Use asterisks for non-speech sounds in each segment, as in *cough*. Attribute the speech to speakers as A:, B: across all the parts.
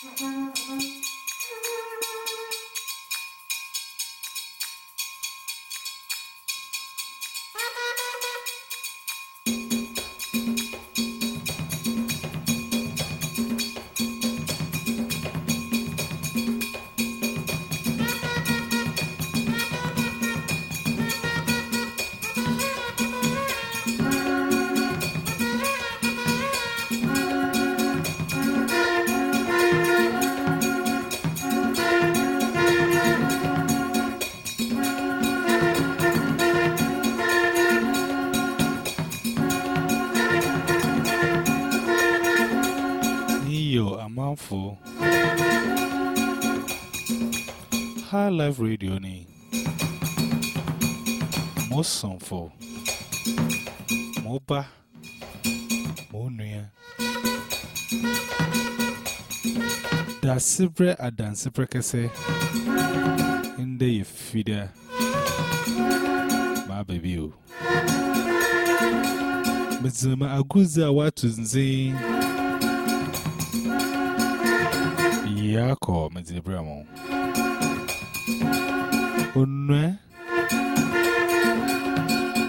A: A *laughs* mouthful. live radio ni mo sànfọ̀ mo bá mo nua dasebrɛ adansebrɛ kɛsɛ ndɛ yɛ fida maa baabi o. Medzima agodzi a wato nzen yɛakɔ medzebrɛ mo. Unwe,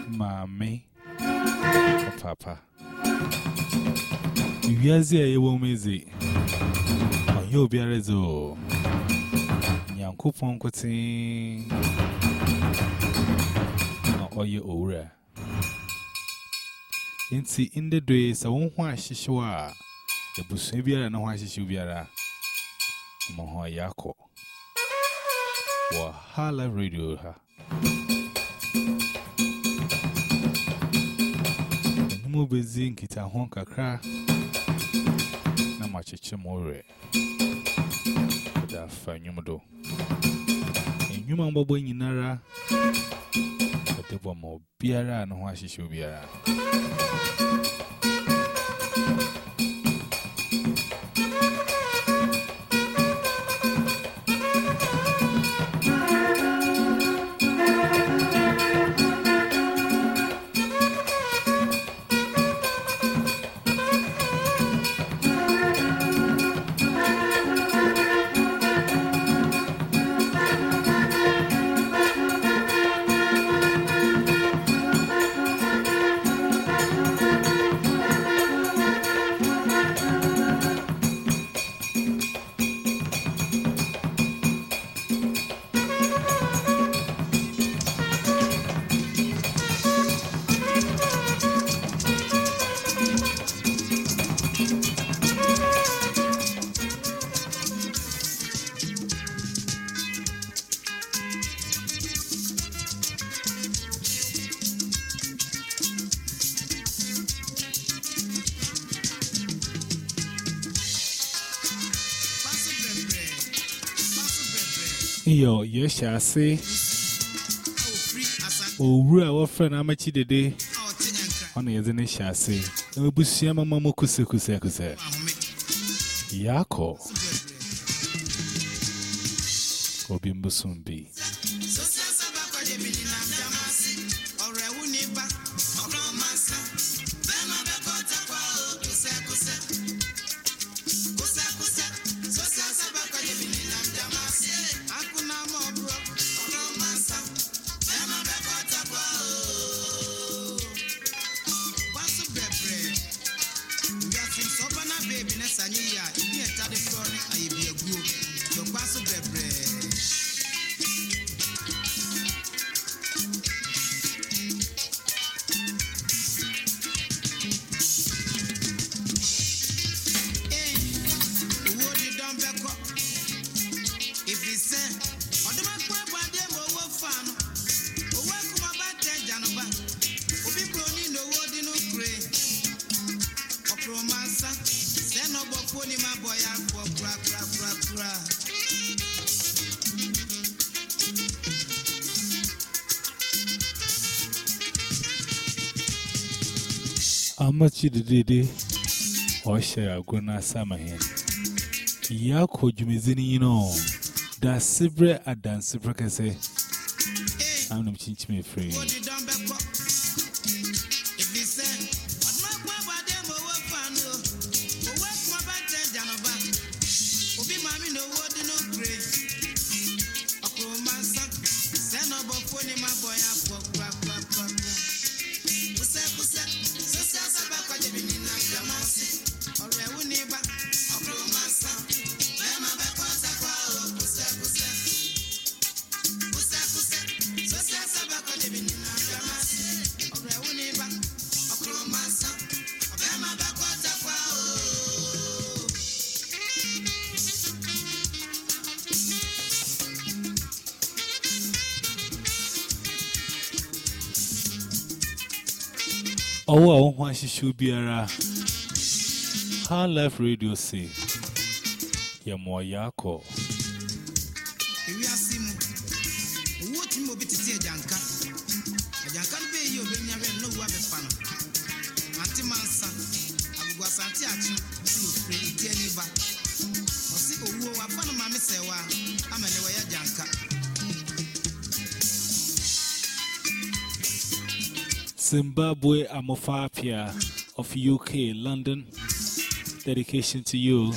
A: Mami, Papa. You are here, you won't miss it. On your bearers, oh, Yanko Ponkotin, or your aura. In see, in the days, I won't wash Shishua, the Busubiara, no wash Shubiara, Mohoyako. Wahala radio ha. Ɛnim obɛdzi nkitaho kakra na makyekye mo werɛ da fa nnwom do nnwuma mbɔbɔ nyinara. Ɛde bɔ ma obiara a ne ho ahyehyɛ ahyehye biara. Iyo, yeshasi. Owura wa friend amachi dede. Ona yezene shasi. Ebusia mama mo kuse kuse kuse. Yako. Obi ni máa bọ̀ ya pọ̀ kúrakúrakúrakúra. amachididede ọhyere agụna samahe ya kọ dwumedzini yino da sibre adansibrekese anam
B: chinchim efiri one she should be a high life radio say,
A: Yamoyako.
B: Zimbabwe Amofapia of UK, London. Dedication to you.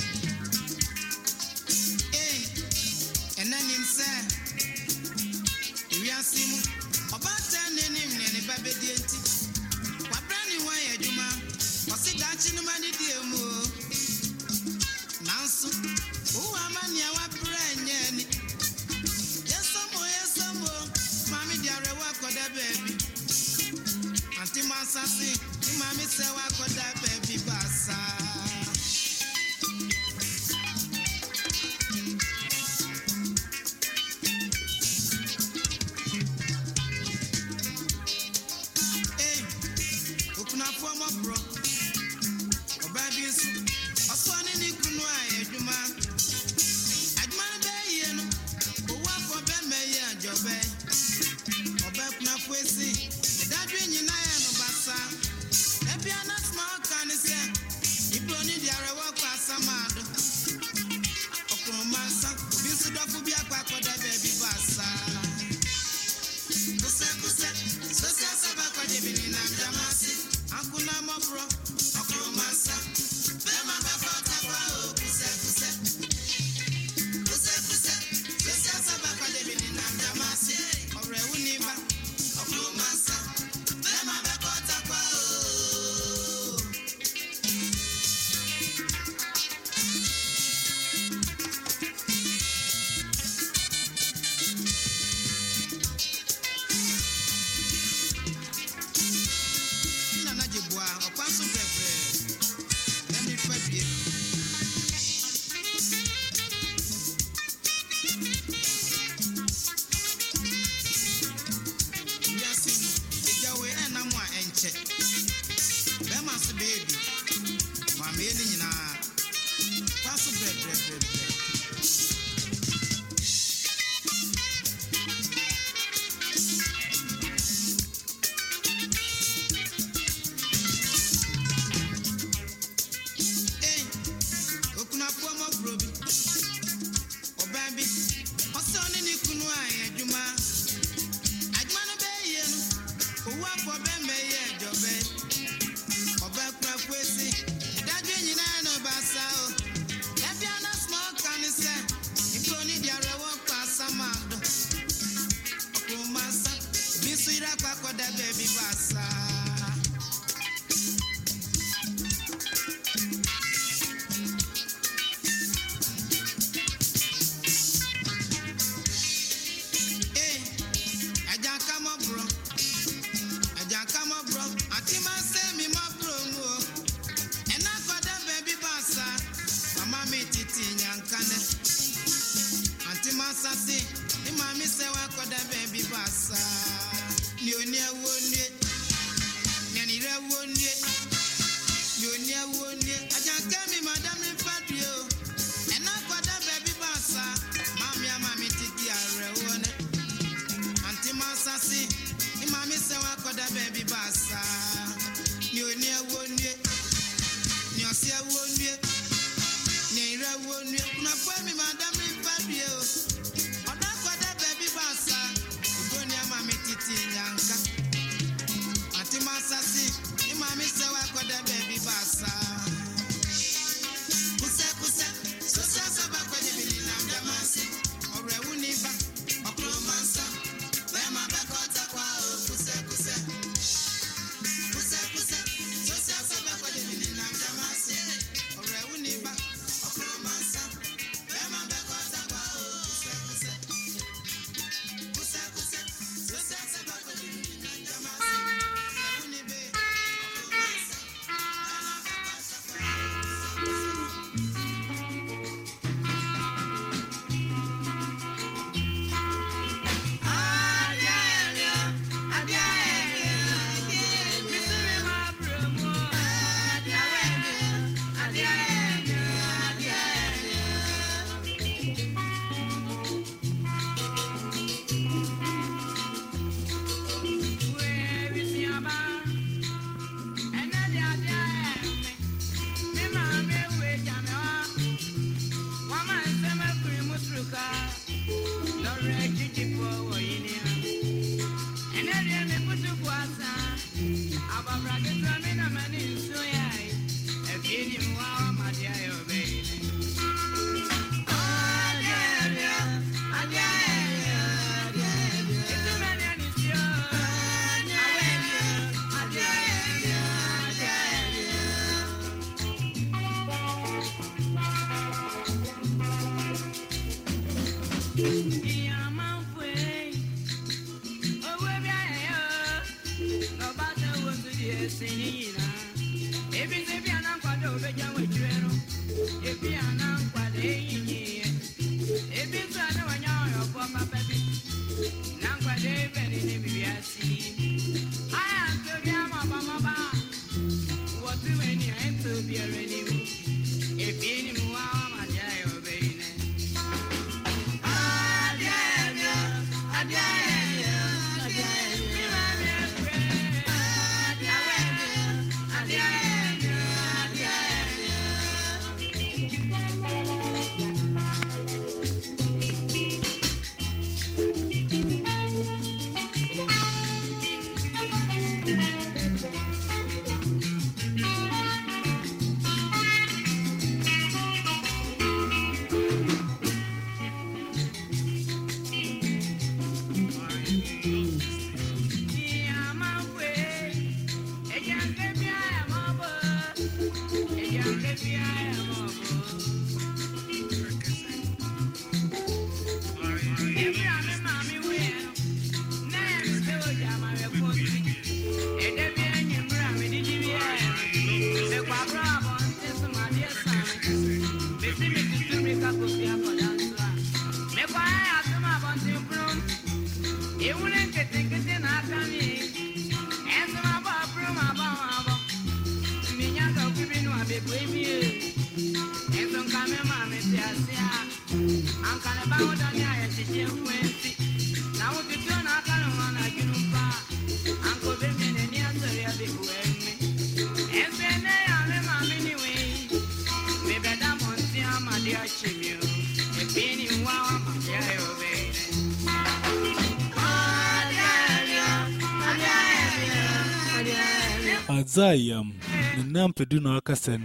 C: The Nampeduno Cassan.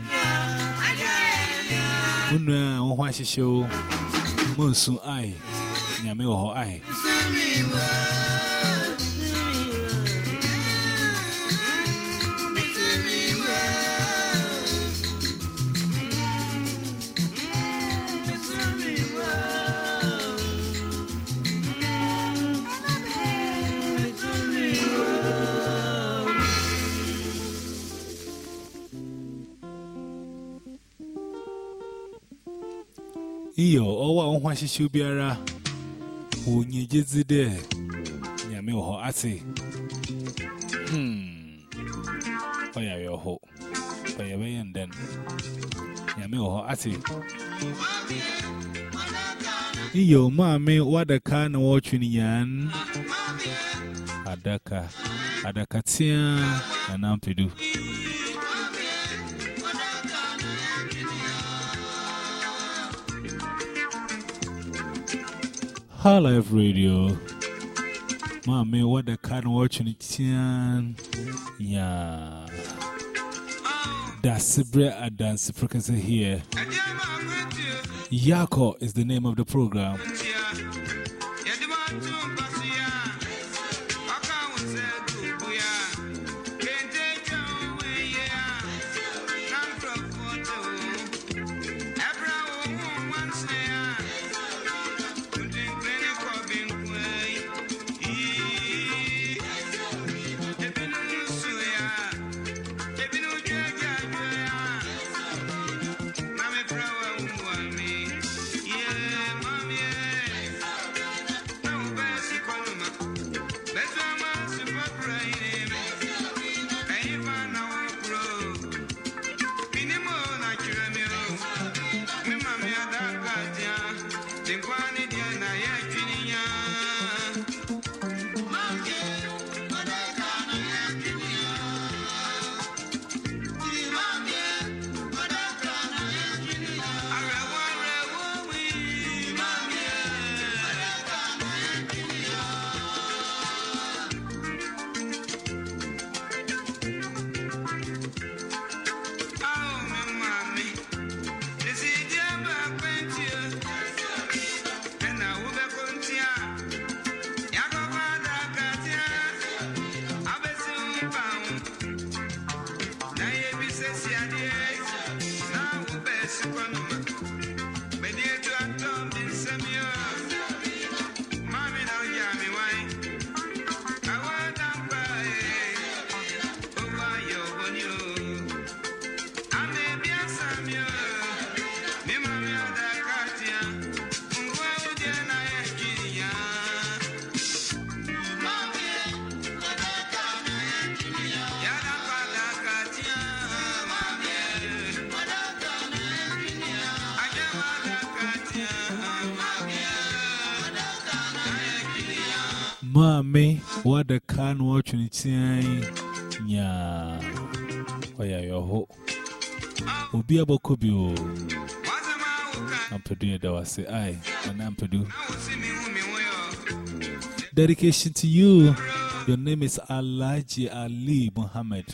C: Una, show Monsoon Eye, Yame or Eye. ho ahyehyɛ biara wɔnyegye dzi dɛ nyame wɔ hɔ ase. Hmm. Ɔyɛ awɛ hɔ ɔyɛ bɛyɛ ndɛn nyame wɔ hɔ ase. Iye maame wadaka na wɔtwe ne yan adaka. Adaka tia na nampedu High Life Radio. Mommy, what the of watching it? Yeah. That's Sibre at Dance Frequency here. Yako is the name of the program. The can watching it? Yeah, oh, why are your ho? Will be. Oh. I'm that was and I'm producing. Dedication to you. Your name is Alaji Ali Muhammad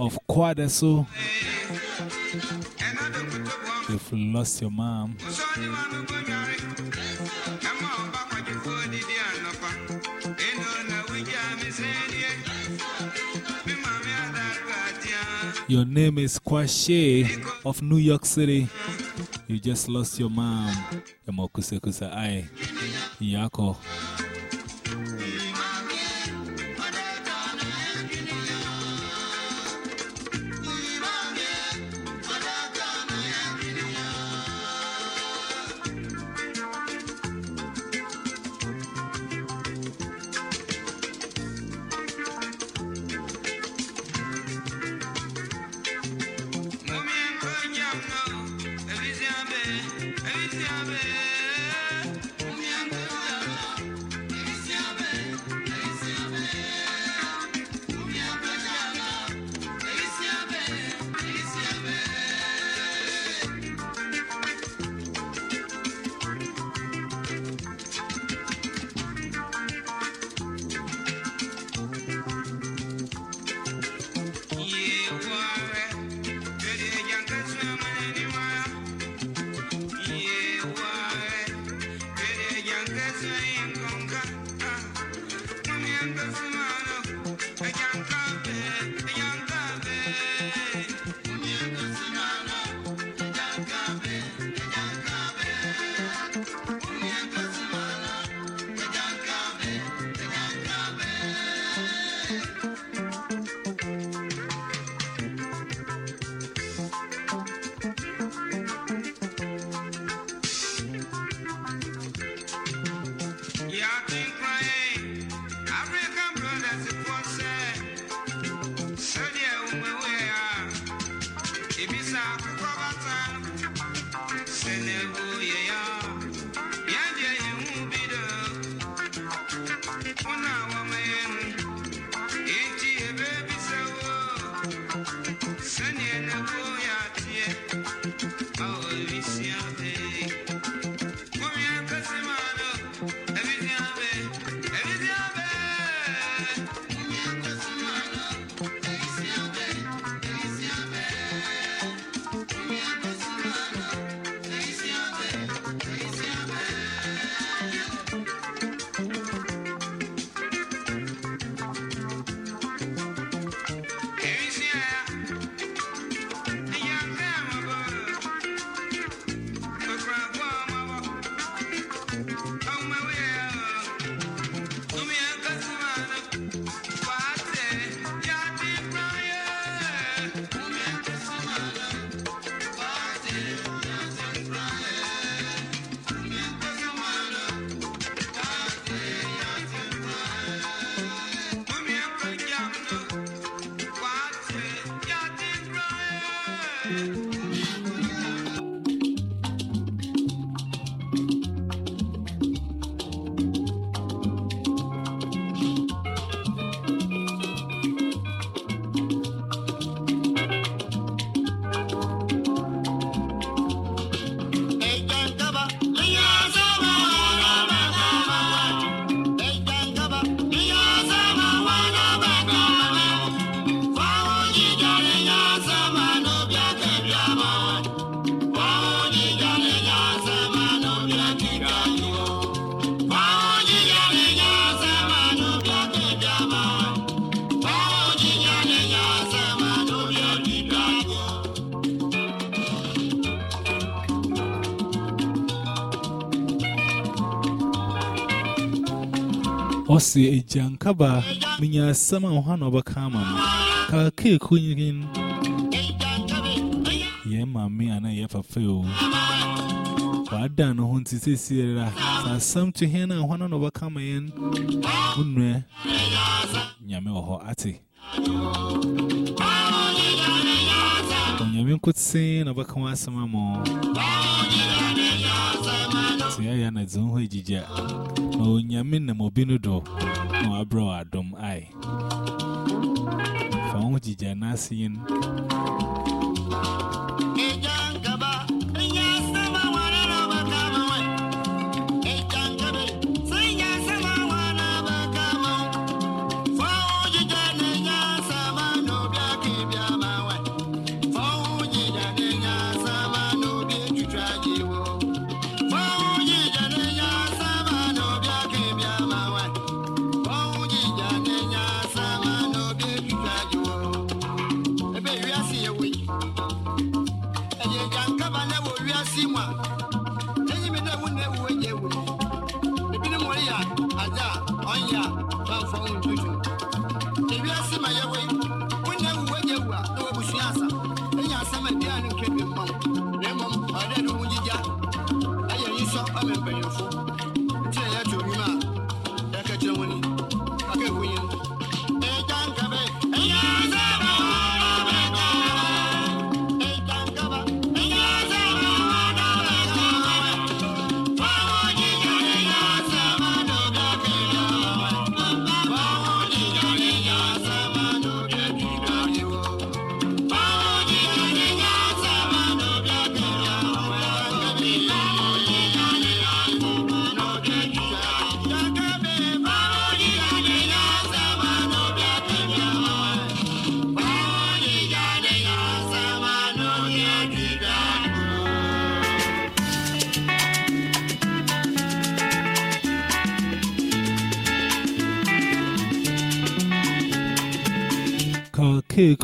C: of Kwadaso. You've lost your mom. Your name is Kwashe of New York City. You just lost your mom. Yamokusa Kusa Ai. Yako. Osi a jankaba, Minya Sama Hano Bakama, Kake Queen. Ye, mammy, and I have a few. What done, who to say, Sierra, some to now one overcome in Unre Yame or Ati. You could sing overcome some more.
A: so ya ya na
D: zi nhu ejije fa nhu na asiyin.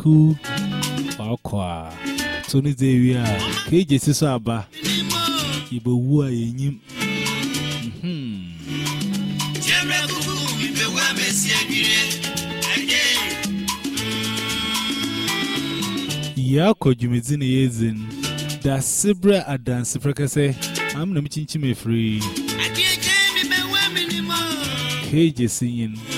D: Ku, Aqua, Tony Davia, Cages e is Abba, Ibua, Yim. Hm. Jeraku, Ibewa, Messia, Yako Jimizin Yazin, Da Sibra Adans Fracase, I'm Namichin Chime Free. Cages singing.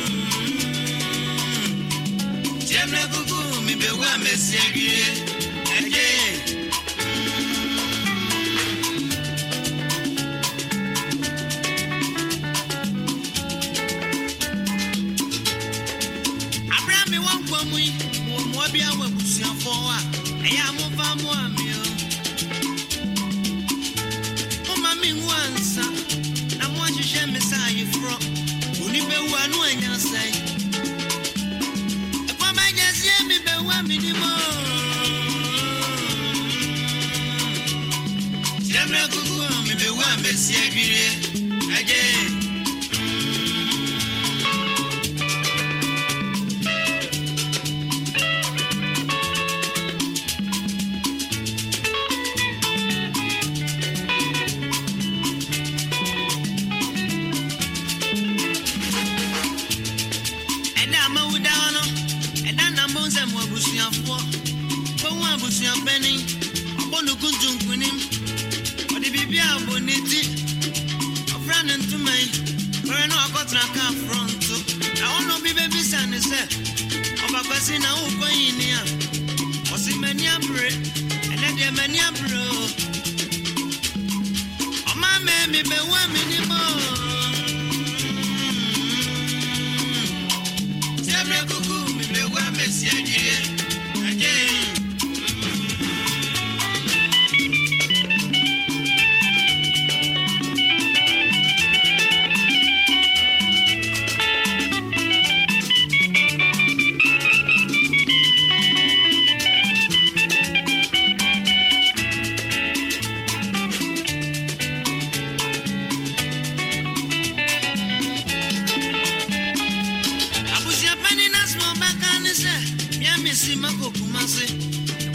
D: nyamesima kokumase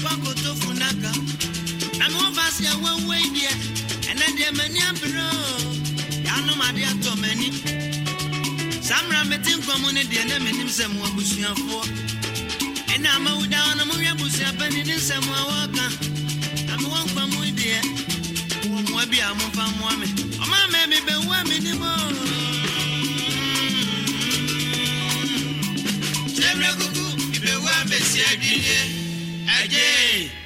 D: kwakoto funaka amofasi aweweidiɛ ɛnɛ deɛ mani abrɛ yanomade atɔ m'ani saa mmara mete nkɔmo ne deɛ na menim sɛ mo abusuafoɔ ɛne amawudawa no mohwɛ abusuapani ne nsɛm a wɔka na mewɔ nkwamu deɛ wɔ mmoa bi a momfa mmoa me. Ɔma ma mebɛwua menim o kyɛmrɛ kuku
E: kábíyèsí ẹ̀rí ẹ̀jẹ̀.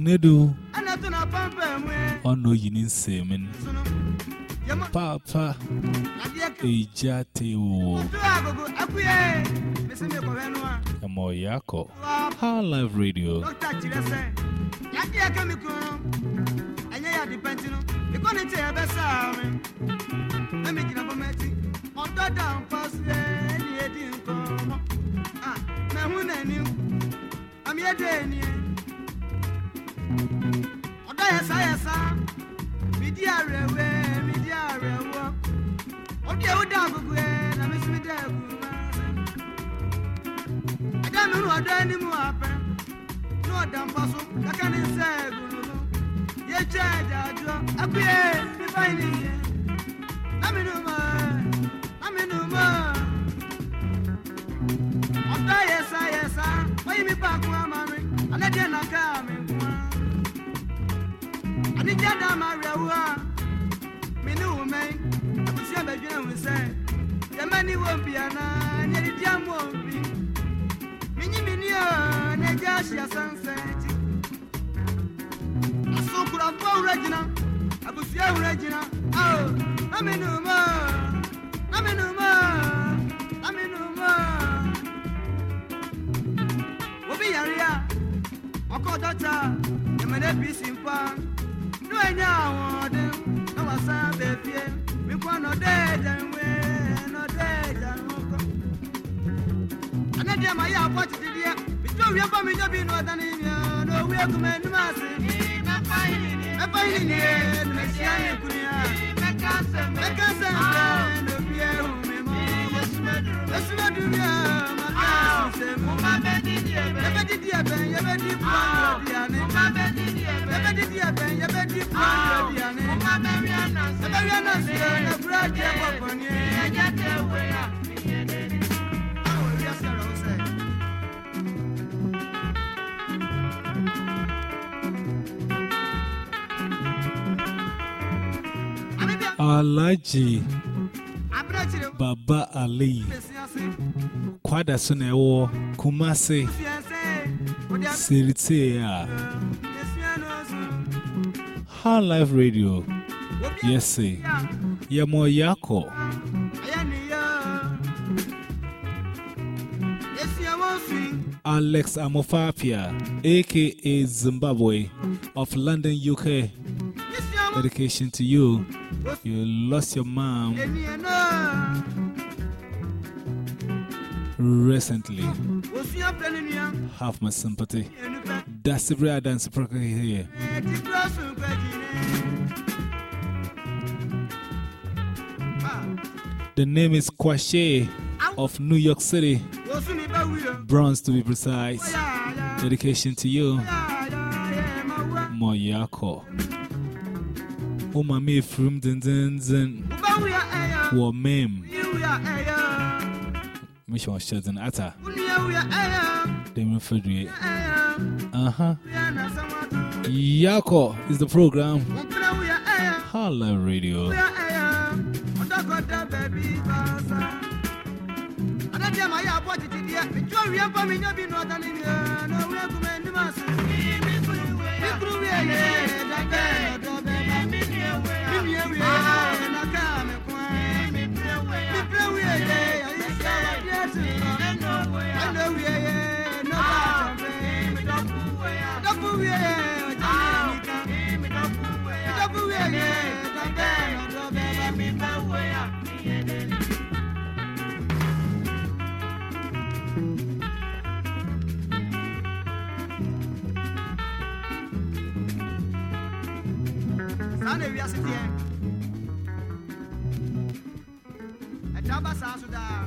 E: Nedo
A: Ono Yinin
E: Semen
A: Papa. Ejate O
E: Amo
A: High Life Radio.
E: Ọ̀dọ́ dàn pọ́sílẹ̀ ọdọ yẹsa yẹsa midi arẹwẹ midi arẹwọ ọdọ yẹwò dá agogo ẹ na mi sún mi dá ẹgù mẹsẹ mi nù ọdọ ẹni mu apẹ ní ọdà mpọsọ kẹkẹ ní nsẹ ẹgù lulu yẹ jẹ ẹdá àjọ. Ẹkú yẹ nípa yìí nìyẹn lámi nù mọ lámi nù mọ. Ọdọ yẹsa yẹsa wọ́n yí mi bá a kún àmàmì alẹ́ díẹ̀ nà ká mi. Ku. Ani jada ma rewa. Me ni woman. Abusi abadwena hu sɛ. Yɛma ni wɔ bia na ne di di amu obi. Minyi mini o na gya ahyia sansa ti. Asokorafo awura gyina. Abusi awura gyina. Ao, na me mo. Na me nu mo. Na me nu mo. Obi yare a. Ọkọ dọta. Yɛma na bi si mpa. No enya awɔden. Na wasa befie. Mi kwa no. No.
A: Alaji Baba Ali. Kwada
E: Sunewo Kumasi
A: Sirite
E: Besi ano so.
A: High Life Radio, yes, yamo yako.
E: Aya ni ya. Esi awon swing.
A: Alex Amofapia, aka Zimbabwe of London, UK. Dedication to you. You lost your mom. Recently. Have my sympathy. That's the bread and super here. The name is Kwashe of New York City. Bronx to be precise. Dedication to you. Moyako. My me from Zin Zin Mission was shut in Atta.
E: Uni ya wi ya eya.
A: Damien Frederick. Uh huh.
E: Wi ya na samatu.
A: Yako is the program.
E: Umpina wi ya eya.
A: Hala Radio.
E: Wi saa na ewiase teɛ ɛda ba saa so daa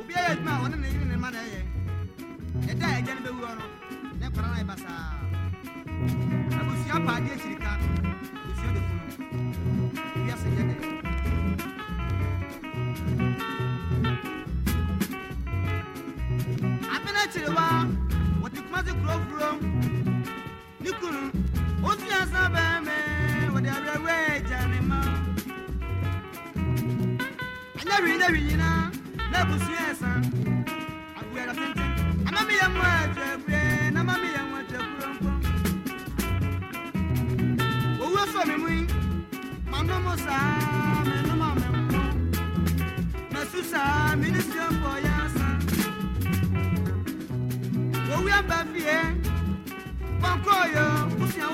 E: obi ayɛ adwuma a ɔne ne yere ne ma na ɛyɛ ɛda a ɛgya no? Bɛwura no ne kwara no ɛba saa abusua paade akyirika abusua de funu ewiase yɛ dɛ abena kyiriwa wɔde kumase kuro furo ne kunu Ministry of kɔnkɔyɔ kusia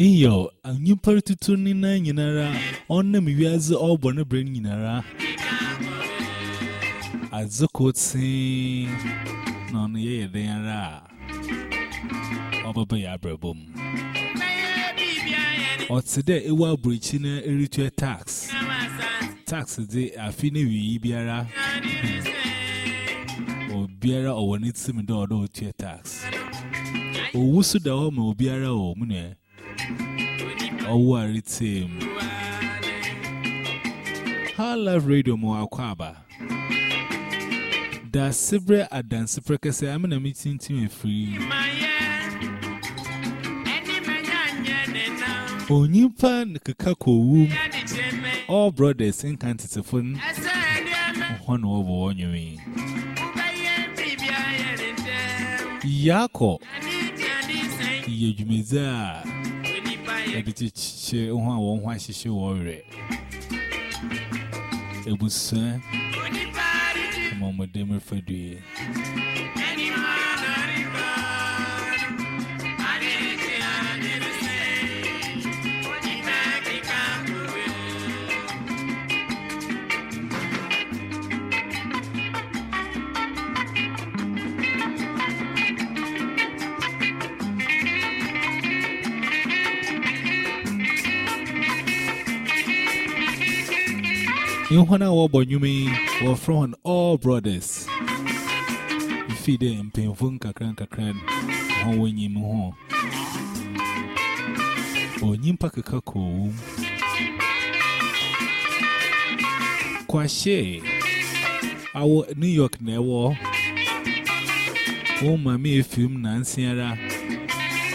E: Iyo, nyimpa tutu nina nyinara, ɔnam wiadze ɔbɔ ne brɛ nyinara. Adze kotsi na ɔno ye den ara a ɔbɛbɛ yɛ abrɛbɔ mu. Ɔte dɛ ewu aburokyi na eritwa tax. Tax de afi ne
A: wiyi biara. Hmm. Obiara ɔwɔ ne tim dɛ ɔdɔ otua tax. Owu so da hɔ ma obiara wɔ mu. Owa Ritim. Her live radio mo akwaba. Adansi prekese I'm in a free. Onyimpa nkeka. All brothers in kantitifun. Hon obo onyumi. Yako. Yejumeza. Edit Chi, one one she worry. It was, sir, Mamma Demi Freddy. In one hour, Bonyumi were from all brothers. You feed them painful kakran kakran, how when you move. O nyimpa kakako. Kwashe, our New York never. Oh, mammy, film Nancyara.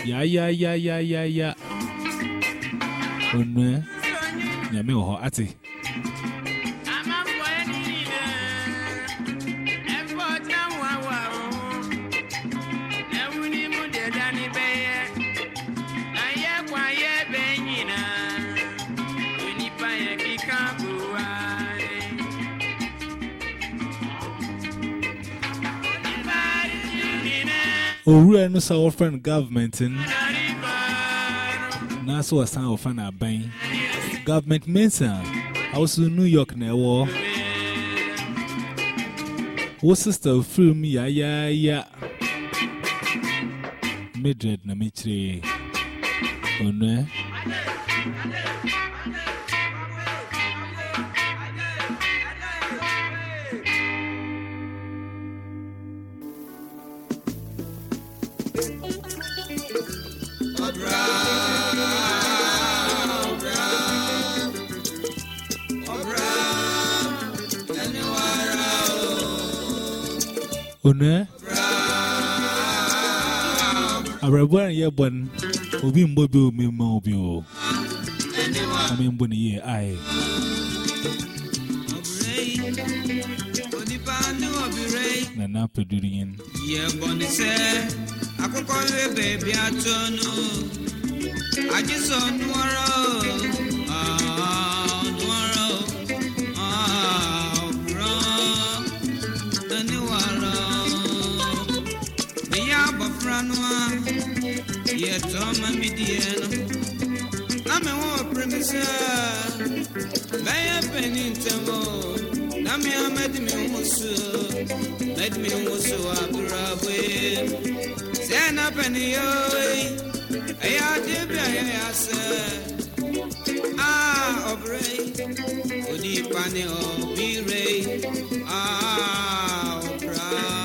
A: Ya, ya, ya, ya, ya, ya. Oh, no. Yame or Ati. Owura no sa wɔfrɛ no government na so wɔsan wɔfa no aban government was ah, in New York na ɛwɔ wo sister Yeah, yeah, yeah. Madrid Namitri. Oh no. Eh? Onwe. Abrabwa ye bon. Obi mbo bi o mi ma obi o. Ami mbo ni ye ai. Na na pedurin.
C: yɛbɔne sɛ akokɔwe baabi atɔ no agye sɛ ɔnoara ɔnoara ɔbrɔ ɛne wara meyɛ abɔfra no a yɛtɔ ma mediɛ no na me ho ɔpere me sɛ bɛyɛ pani ntɛm o na mea mɛde me ho so mɛde me ho so abrabwe sɛ na pani yoi ɛyɛ ade bi a yɛyɛ asɛ a ɔbrɛ onipa ne ɔbire a ɔbra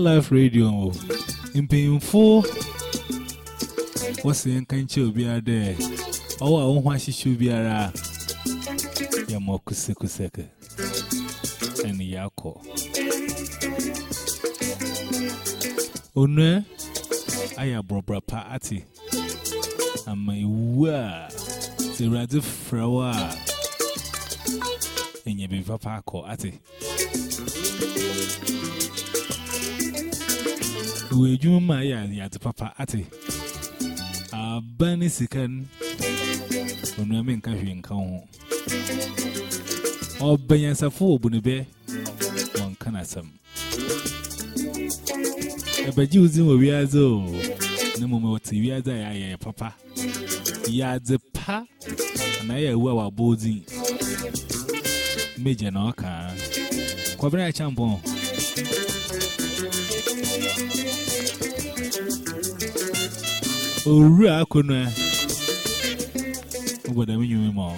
C: Life Radio. In painful. What's the uncanny be a day? Oh, I won't she should be a Yamokusekuseke and Yako. One, I am Brobra Party. I'm a wah. The rather flower. And you be papa ati. We do my yat papa ati. A bunny sicken when I mean coffee and come. Or Bayans a fool, Bunny one can papa. Ya the pa, and I will body. Major champon. Owura akona. E. Ogbada mi nyume ma o.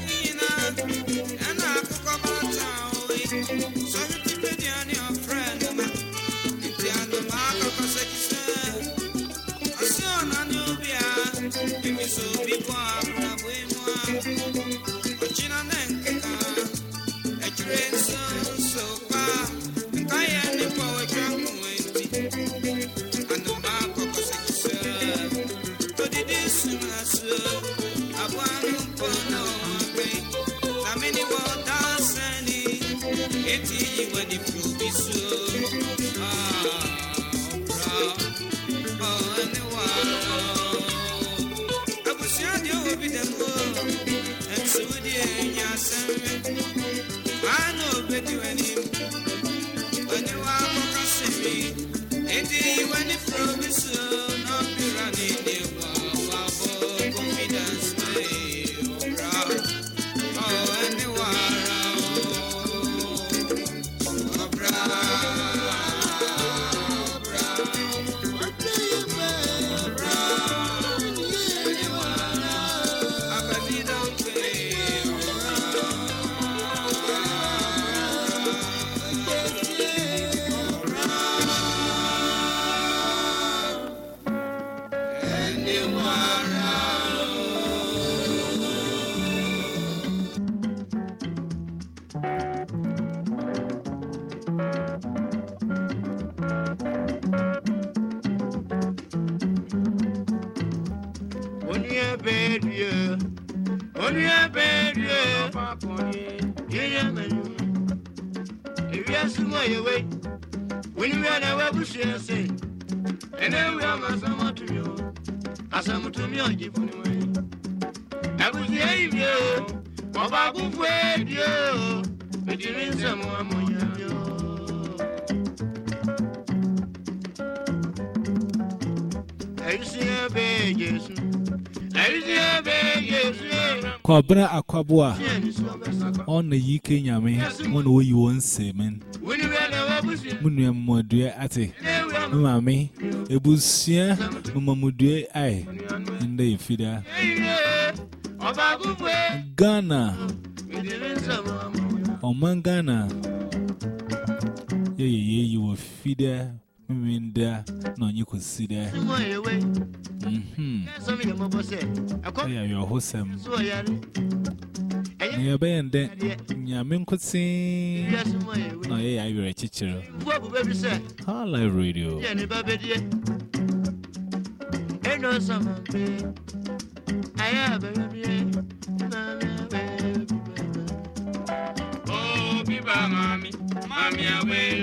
C: boy on the UK Yami, on who you won't say, man. Munia Modria Ate, Mammy, a busia, Mamudre, I, and they feeder Ghana, Oman Ghana. Yeah, yeah, you will feed her mean there, no, you could see there. Hmm. Yeah, your wholesome. Yeah, and then, Yamin could sing. No, yeah, you're a teacher. Hello, radio.
F: I have a Oh, Biba Mammy, Mammy away,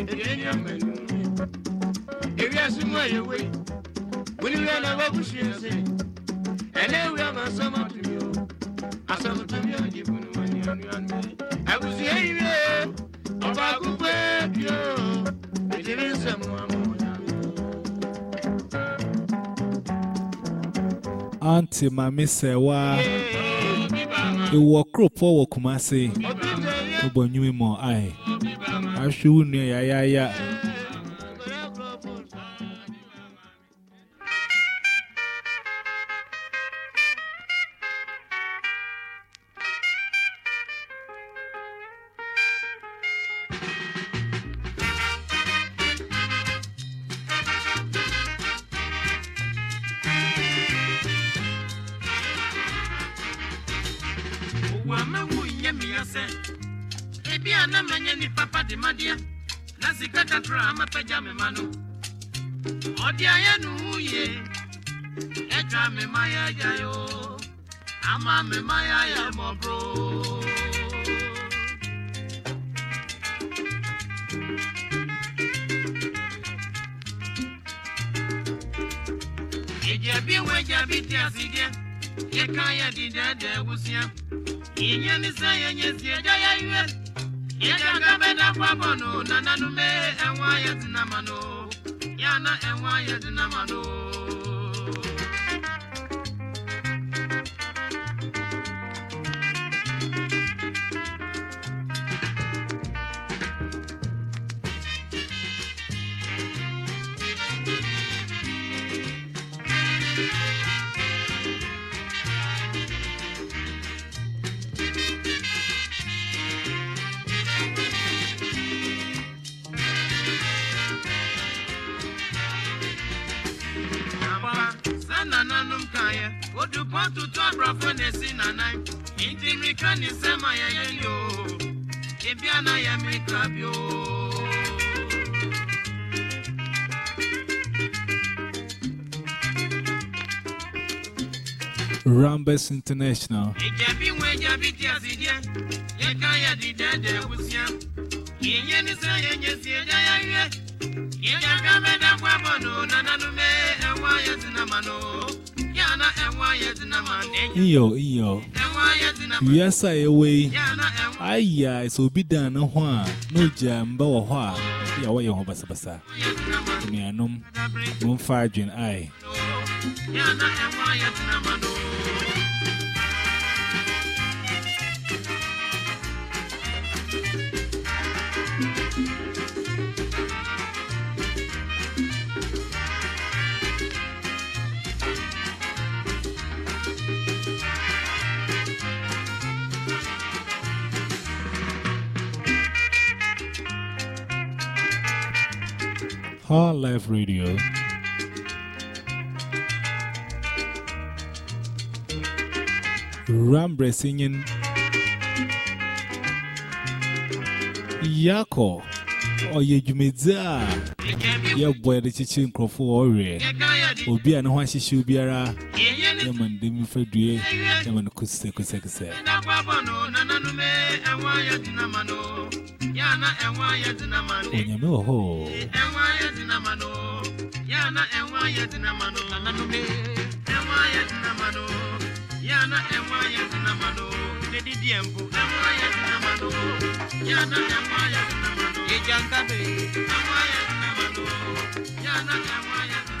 A: Auntie, yewe Winiwe
F: na wabushi
A: yose Enewe ama asama
F: tumyo Asama
A: tumyo jibunu wani anu
F: anu Abuzi
A: heiwe Oba kukwe ya ya
G: ya kakra amapagya me ma no ɔde ayɛ no ho yie ɛtwa me ma yɛ agya yo ama me ma yɛ ayɛ mmɔboroo Ejabi wejabi ti asige, yeka ya di dede wusia. Inyani sa yenye si eja ya yue. Mẹ́ ẹ̀wọ̀n ayé ti nà mà nù. Yàrá ẹ̀wọ̀n ayé kaeɛ, odupɔ toto aborɔfo na esi nanan. Nti mirika ne nsɛm a yɛyɛ yi o. Ebia na yɛ mirika bi o.
A: Rambus International.
G: Ìjà bí wọn ẹja bí tí a sì jẹ́, yẹ ká yẹ di dẹ́dẹ́ wúsíá. Ìyẹn ní sẹ́ yẹn yẹn sì ẹja yá yẹ. Ìjà ká mẹ́ta kó abọ́ nù, nananom mẹ́ ẹ̀wọ̀n ayé ti nà Iyo, iyo. Yes, I away. Aya, so be done.
A: No, no
G: jam, bow, ha. Yeah, why you
A: hover, Sabasa?
G: Me, I
A: know. Moon fire, Jane, I. ho a, no ja mba wo ho a. Ya wo ye ho basa basa.
G: ayé ti nà mà nù.
A: Nuanom,
G: Dabere
A: mo fa adwen ai.
G: Yàrá ẹ̀wọ̀n ayé ti mà nù.
A: Hall Life Radio. Rambre singing Yako or ye Jumidza. Your boy, the Chichin Crawford warrior. Obi and one she should be a Yaman Demi Fedue, Yaman Kusse Kusekse. Onyame wɔ hɔ o. Ose aka munku.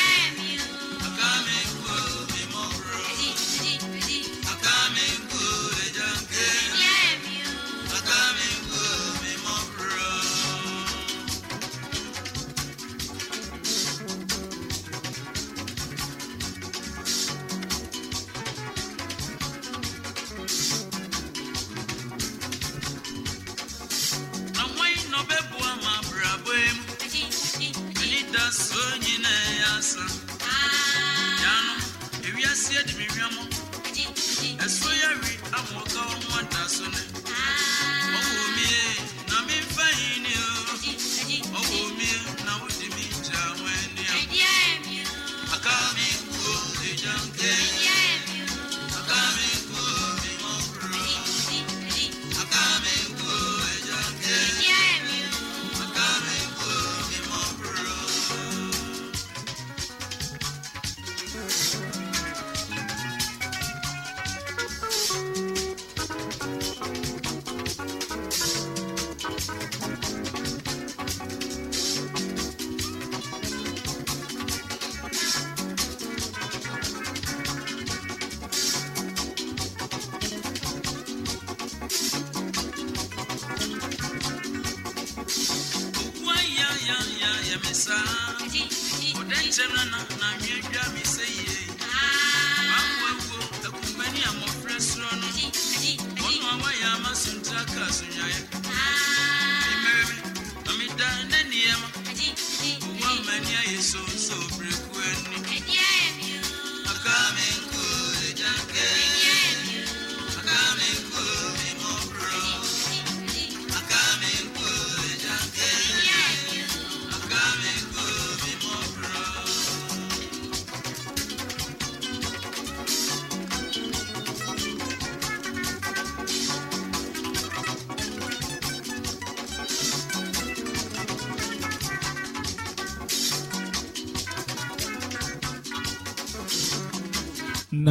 H: so nyina asa yano ewiase adi me hwamɔ ɛso yɛ awi ama ɔka wɔ ho ada so ne ɔwɔ mie na memfa Ode nkyɛn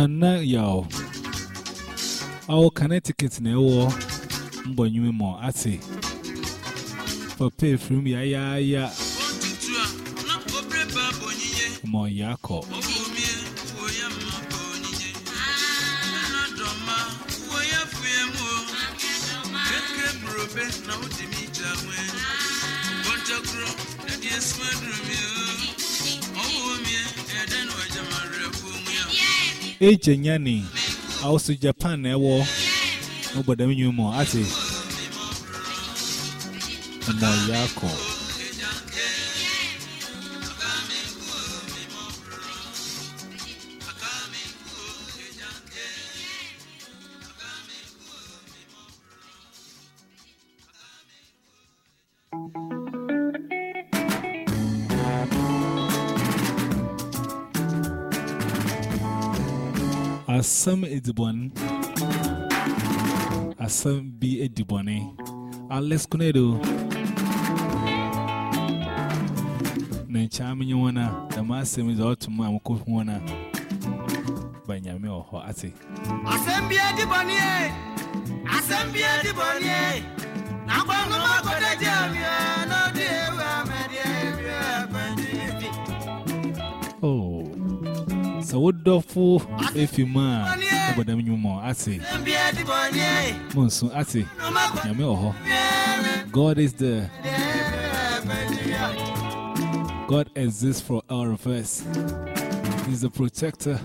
H: na na yaw. Our Connecticut na
A: ewo mbo nyume mo ati. For pay from ya ya ya. Mo yako.
H: Na o di mi jawe, bonta kro, na di.
A: Eje Nyani, also Japan, I war. Nobody knew more. I say, Moyako. Asam Edibon. Asam B. Edibone. Alex Kunedo. Nenchami Wana, the master is to Mamma Kuhwana. Banyame or Ati.
E: asɛmbia di bɔne na kɔnoma kɔda gyamia na ɔde ewu
A: so what do if you ma, Nobody knew more, Ati.
E: asɛmbia di bɔne
A: Monsoon Ho.
E: gyamia
A: God is there. God exists for all of us. He's the protector,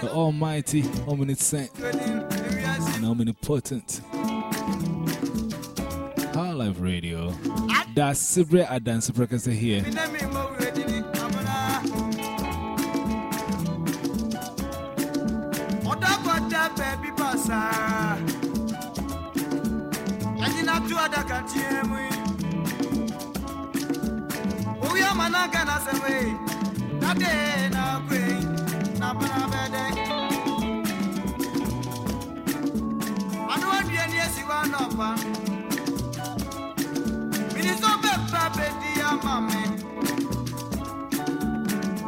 A: the Almighty, omniscient, and omnipotent. High Life Radio. That's Sibre Adan Siprakasa here.
E: saa anyị na-atụ adaka tie mụ owi
C: ama na aga na sewe. Dade na kwe na barabede anụ ọdịe ni esiwa n'ọkpa minisọ bepa be di ya mame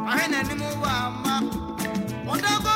C: ahụ na enim ụwa ama
D: ọdọgọ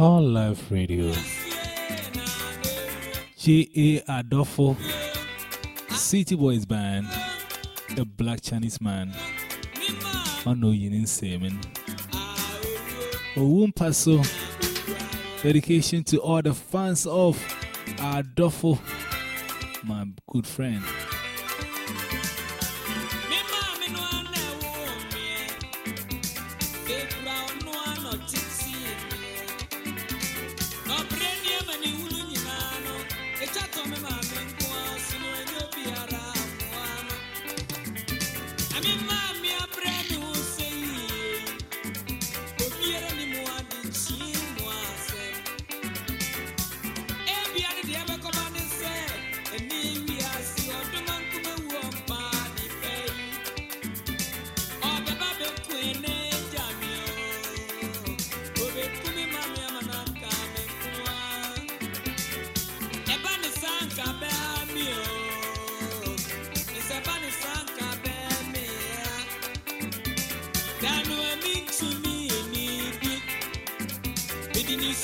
A: Hall Life Radio. J.A. Adolfo, City Boys Band, The Black Chinese Man, Ono Yinin Semen. Owum Paso, dedication to all the fans of Adolfo, my good friend.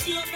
I: When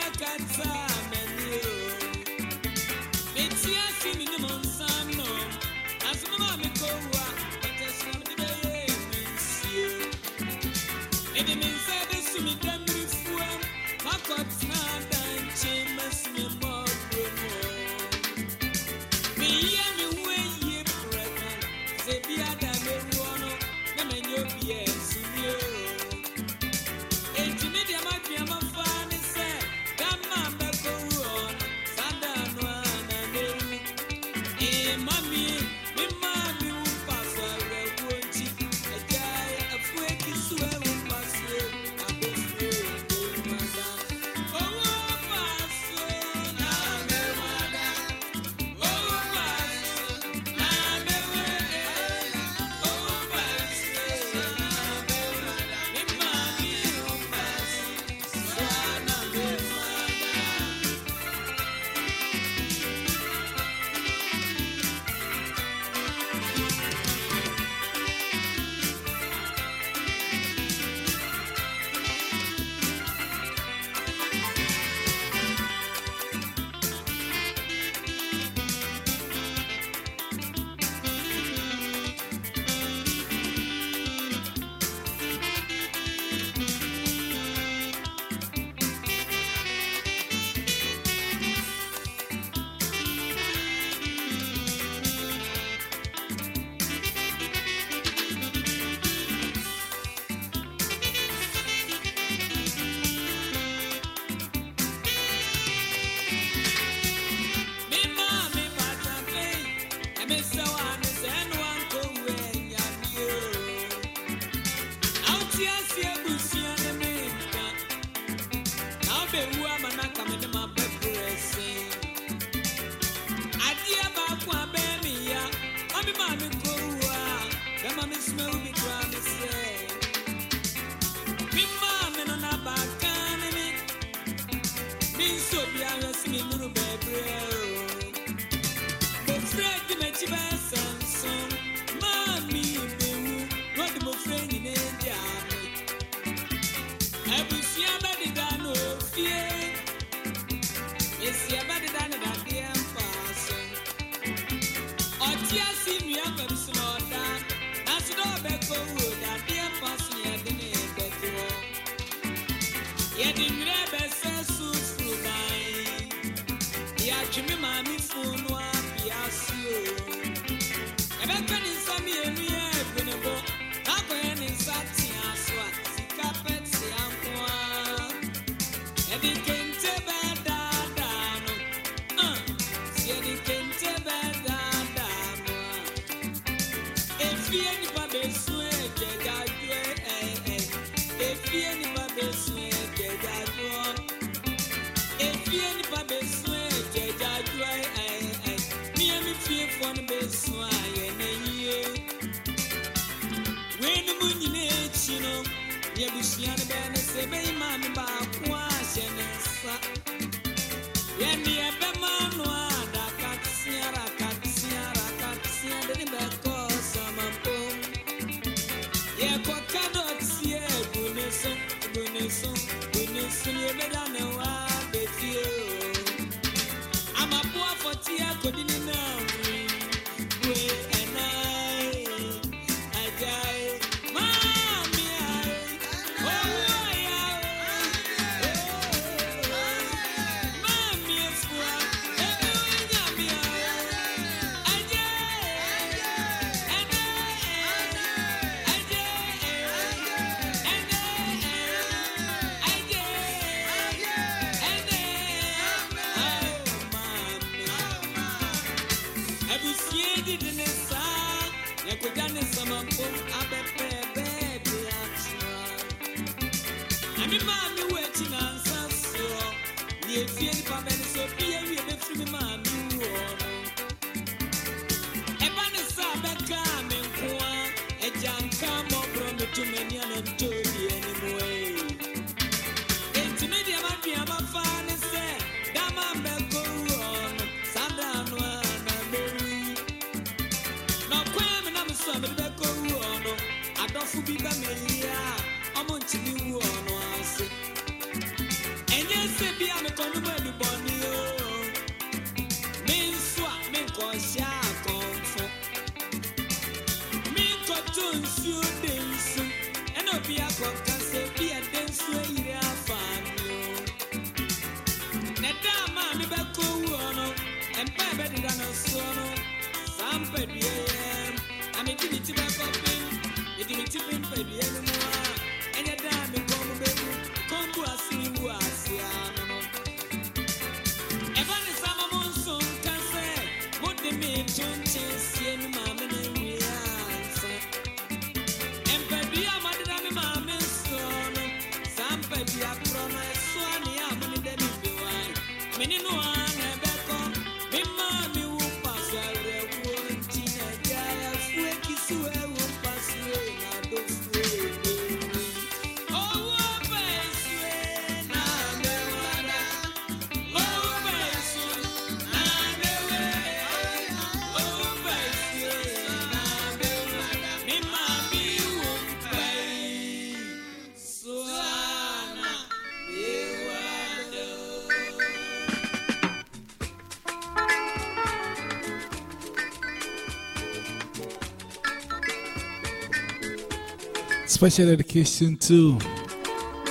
A: Special education to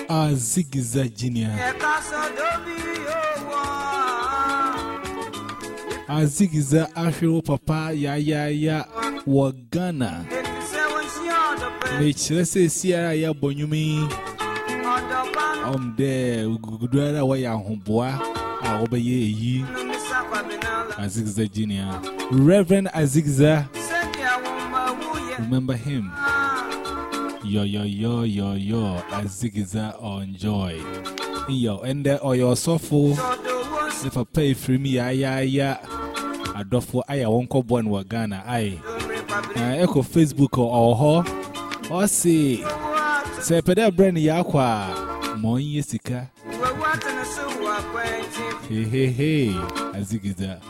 A: our
C: Ziggy Zag Jr.
A: Our Ziggy Papa ya Ya ya,
C: Wagana. Which
A: let's say Sierra Ya Bonyumi. I'm there. Gudwara
C: Waya Humboa. I obey ye.
A: Azigza Jr. Reverend Azigza. Remember him. yo yo yo yo yo azigiza on joy yo and there or
C: oh, your sofu.
A: If I pay for me ya ya ya adofo aya wonko born wa Ghana
C: ai
A: uh, echo facebook or ho. Or
C: see
A: se pede brand ya
C: kwa mo nye sika
A: hey hey hey
C: azigiza.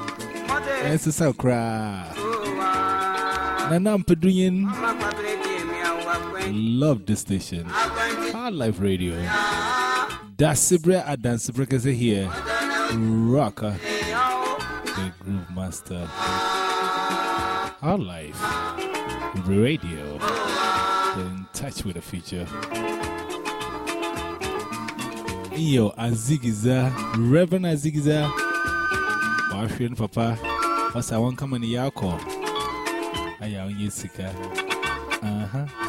A: Yes, it's a cry.
C: Nanam Pedunian.
A: love this station. Hard Life Radio. Dasibre at Dansibrekese here. Rocker. The Groove Master. Hard Life Radio. In touch with the future. Yo, Azigiza. Reverend Azigiza. My friend, Papa. What's I want to come on the I am Uh huh.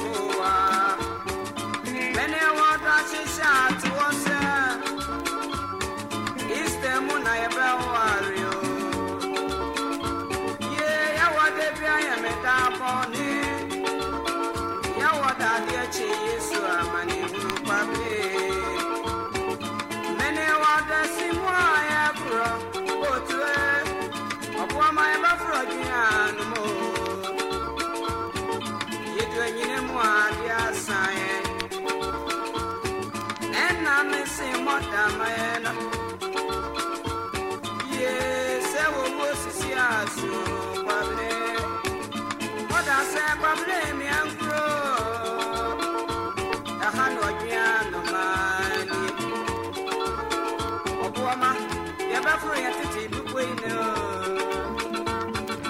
C: mayɛnam ye sɛ wɔwɔ sisi aso kwabere ɔda sɛ kwabere miankuro ɛha na ɔdwea nɔmaani ɔboɔma yɛbɛforo yɛ tete bukɔ yi ne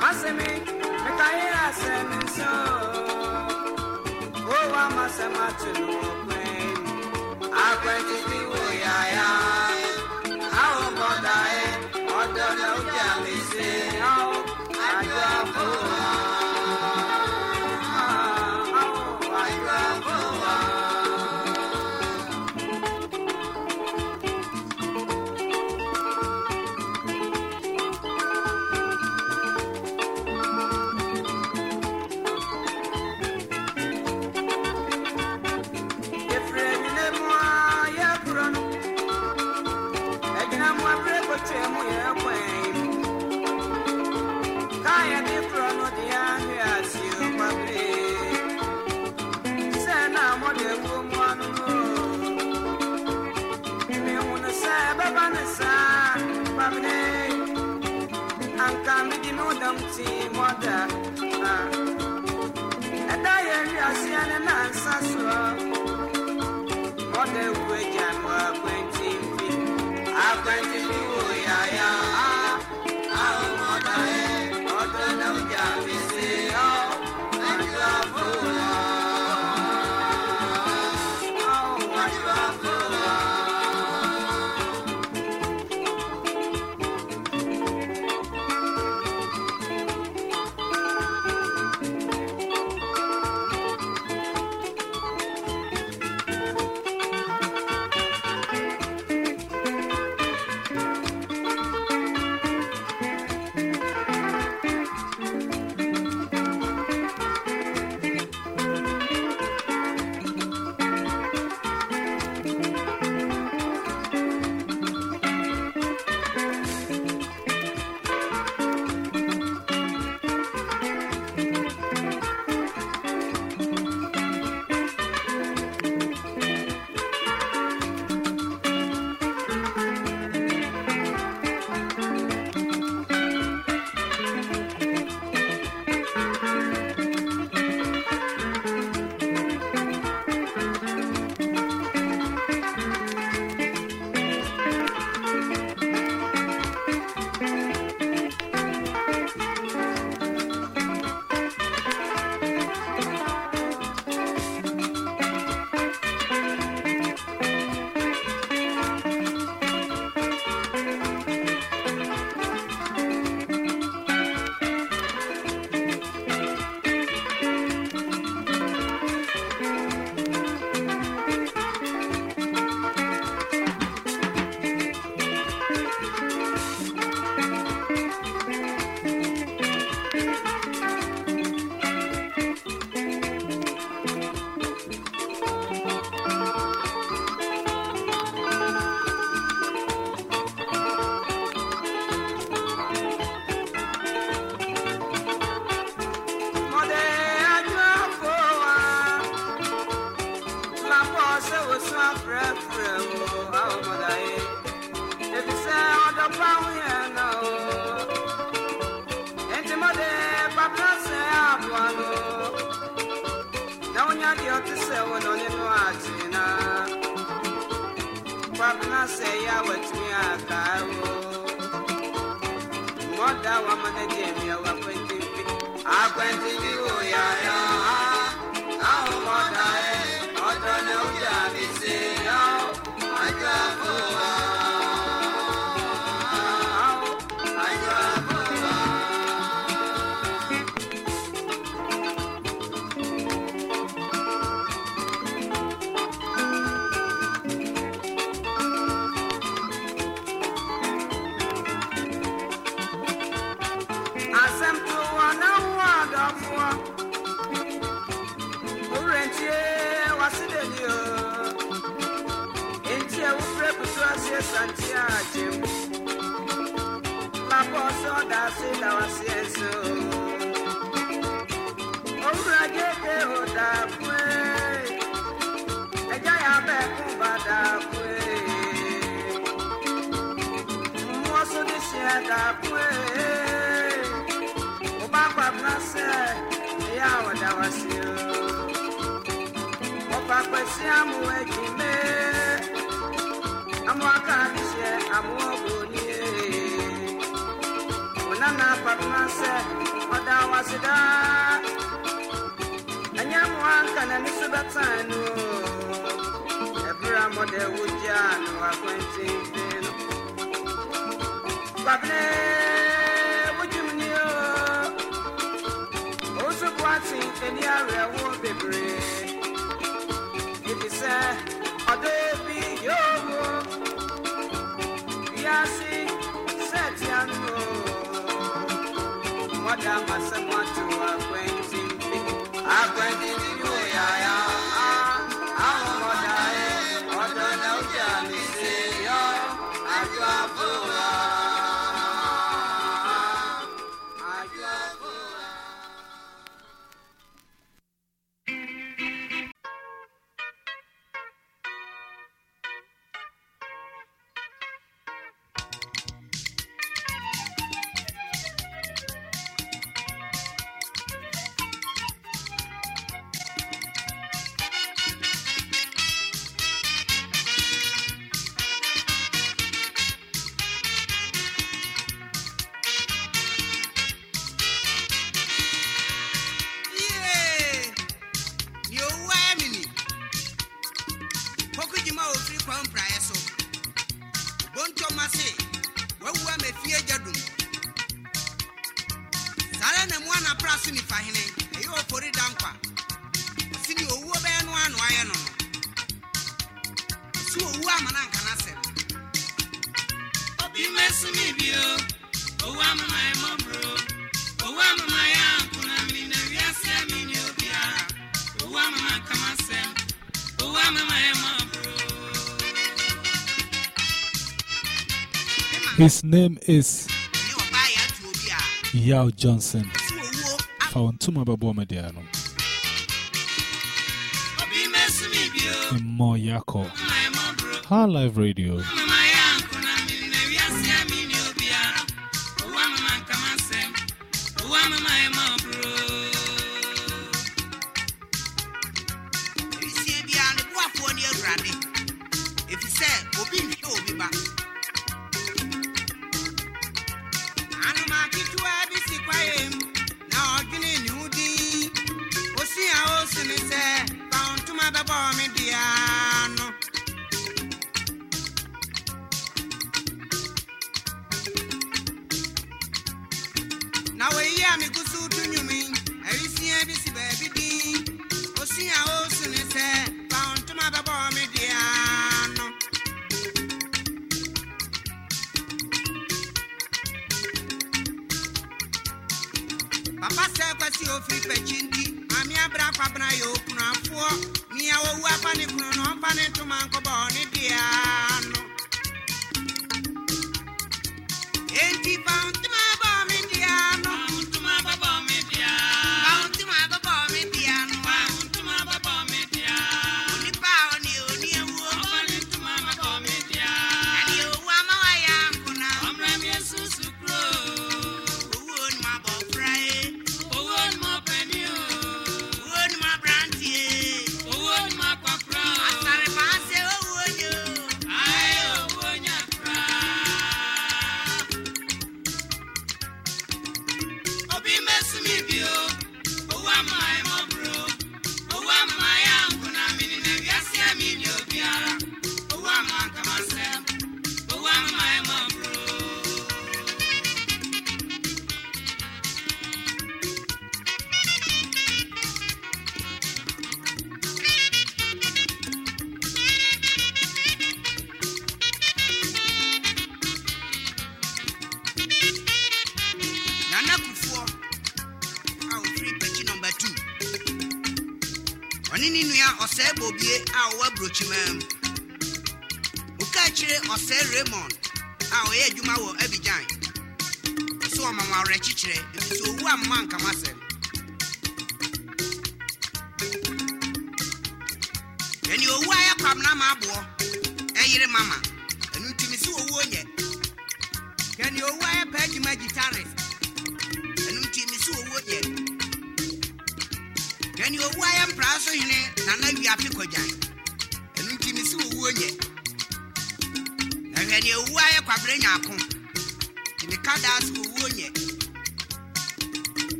C: masɛme mekayɛ asɛm nso o wa masɛm ato no thank you.
B: His name is Yao Johnson. Found two
A: more bomber In
B: More Yako. High Live Radio.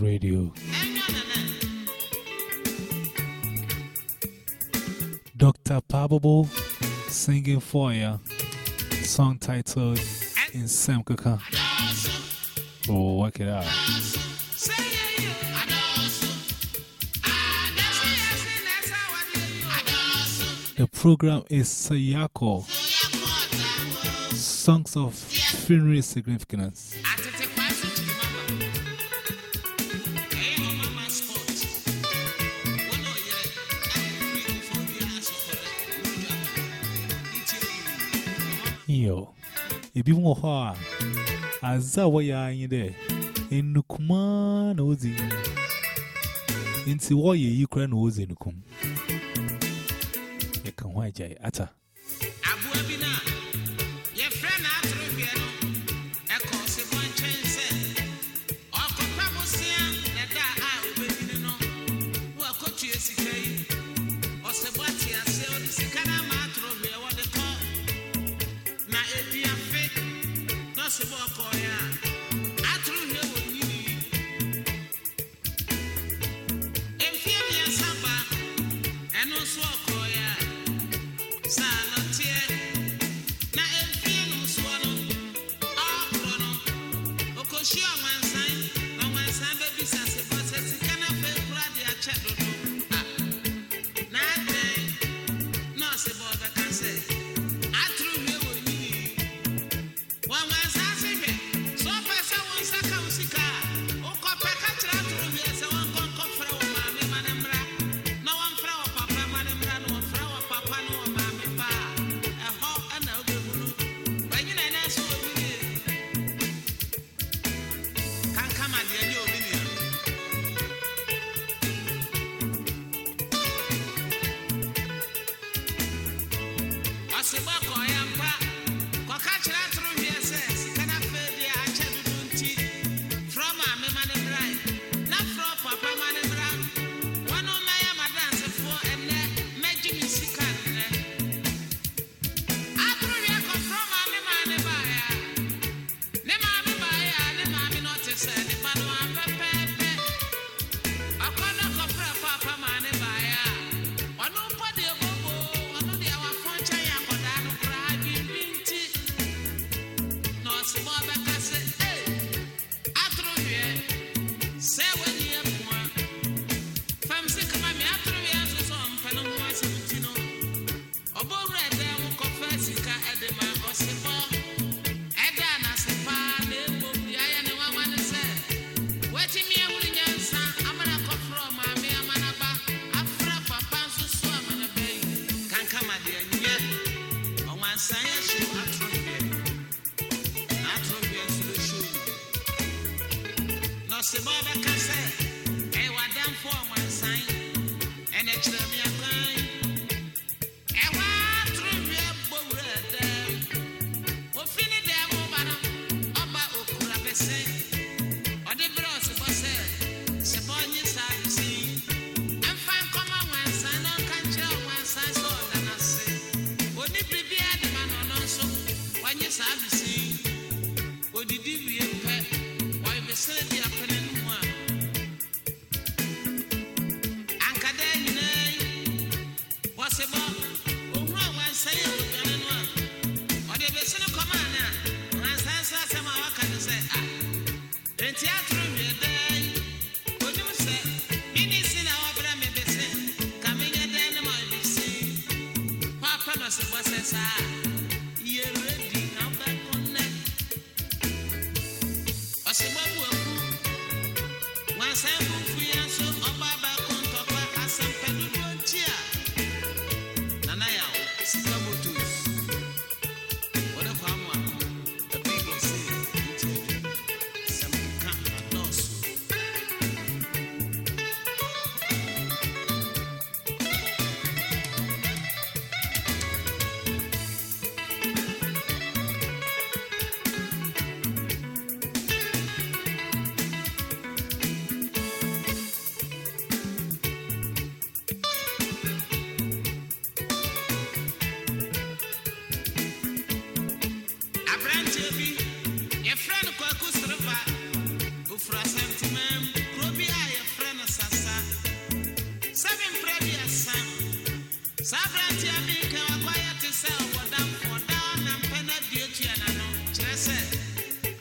A: Radio. Dr. Pababo singing for ya. Song titled In Semkaka. Oh, work it out. The program is Sayako Songs of funeral Significance.
J: bi wɔ hɔ a adze a wɔyɛ anyị dɛ nnukumaa na ozi nti wɔyɛ yi kora na ozi nnukum yɛka ho agyae ata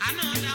J: I
E: know.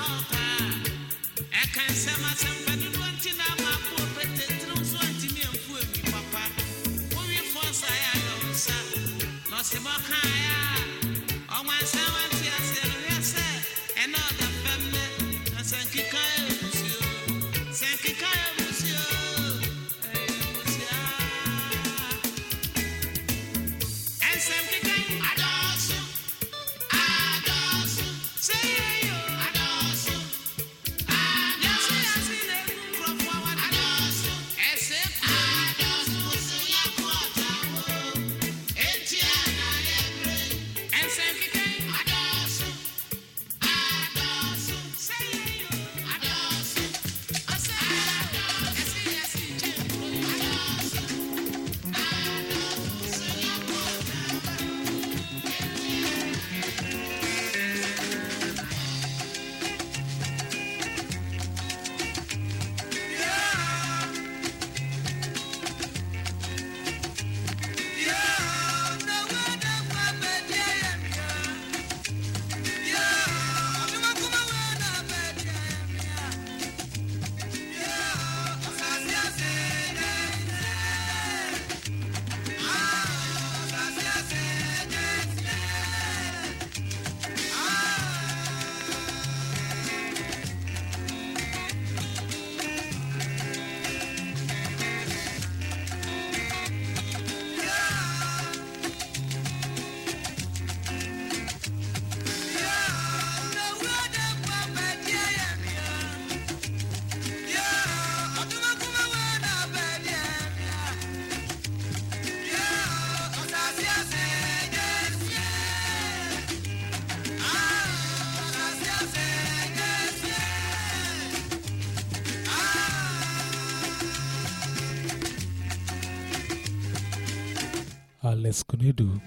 E: do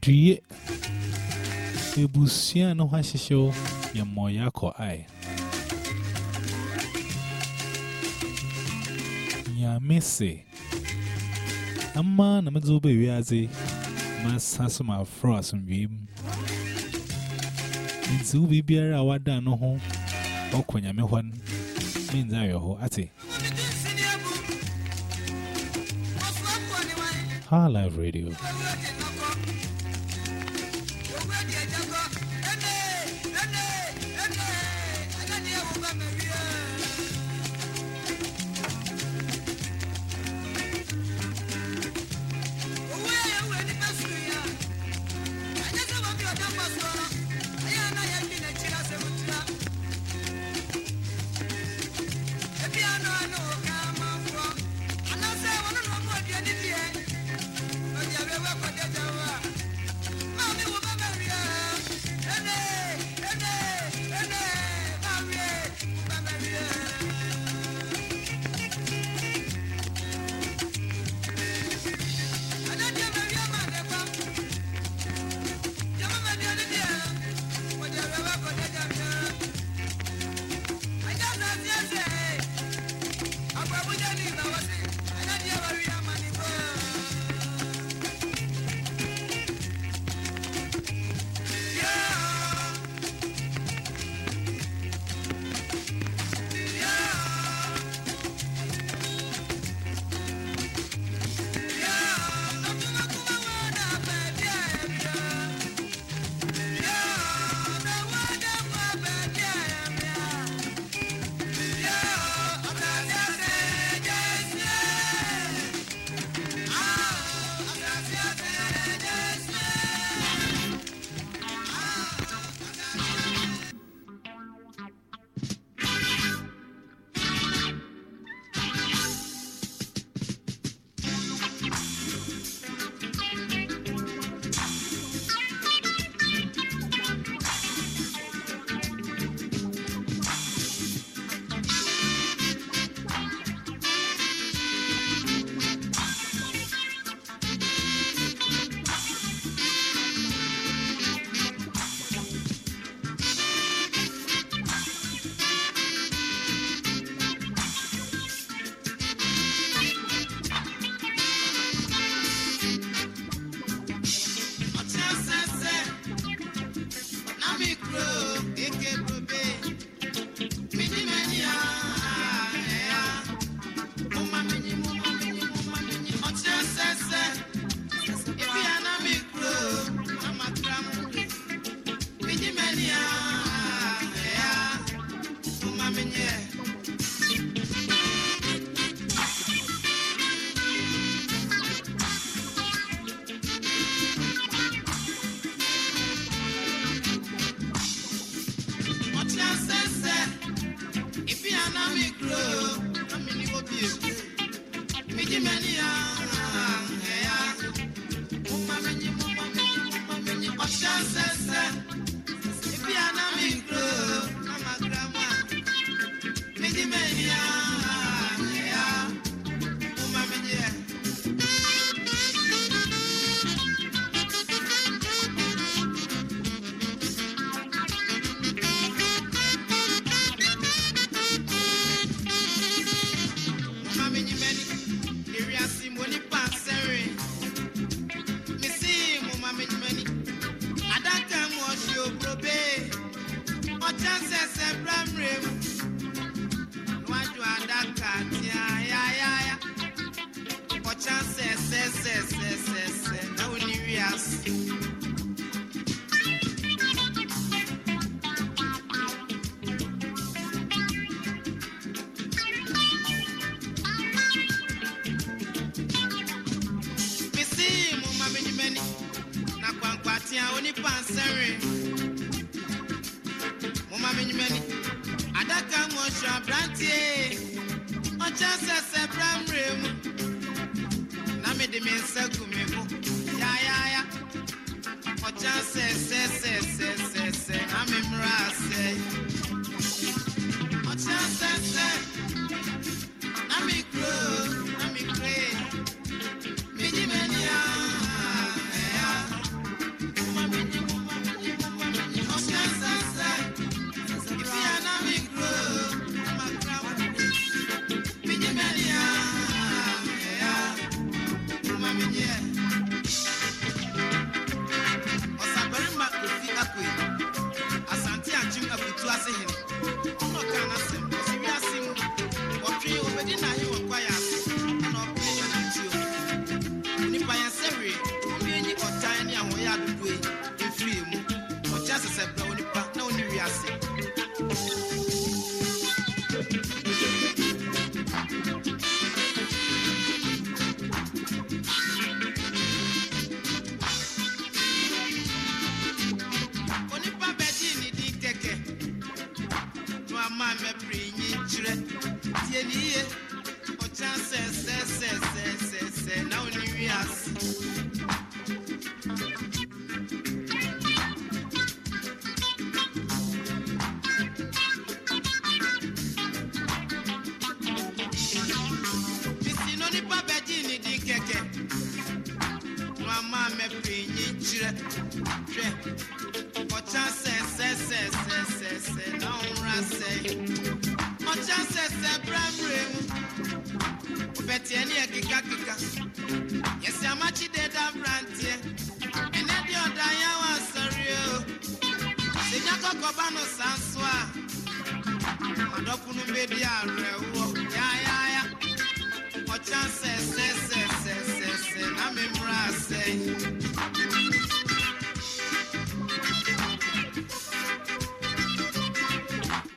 E: Due Ebusia no Hashisho Yamoyako I Yamese Ama Namazobe Yazi. Masasuma Frost and Beam. Nti ubi biara awada no ho okwanyame hwan minza yo ho ate High Life Radio.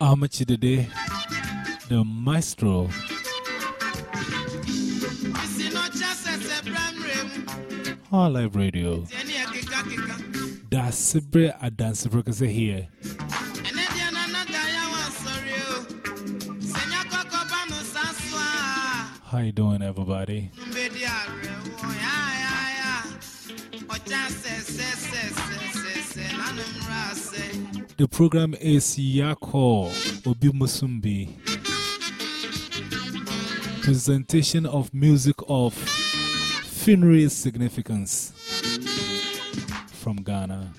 A: Amachidede, the day the maestro. Our live radio. Dasibre Adansibre Kase here. How you doing, everybody? The program is Yako Obi Musumbi. Presentation of music of funerary significance from Ghana.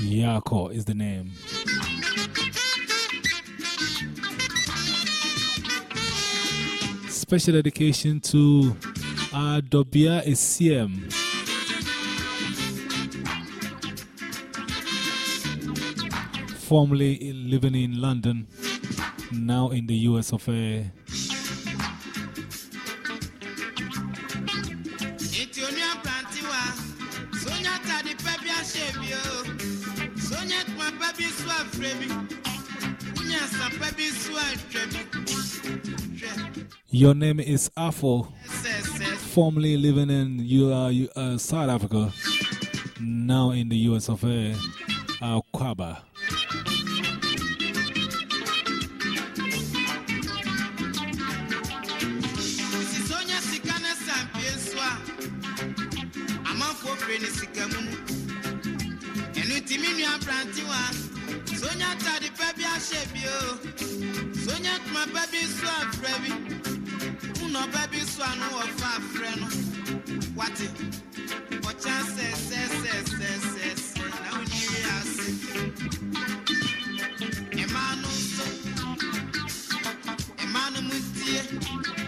A: Yako is the name. Special dedication to Adobia Esiem. formerly living in London, now in the US of A. Your name is Afo, formerly living in uh, uh, South Africa, now in the US of A,
B: Kwaba. make my baby so afrebi unu baby so I know afre no wati ọcha For na onyiri ase ẹmaa no nso ẹmaa no.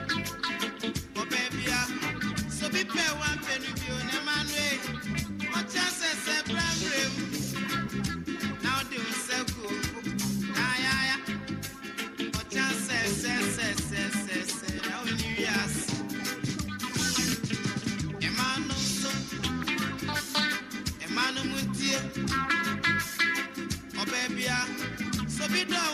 B: We don't.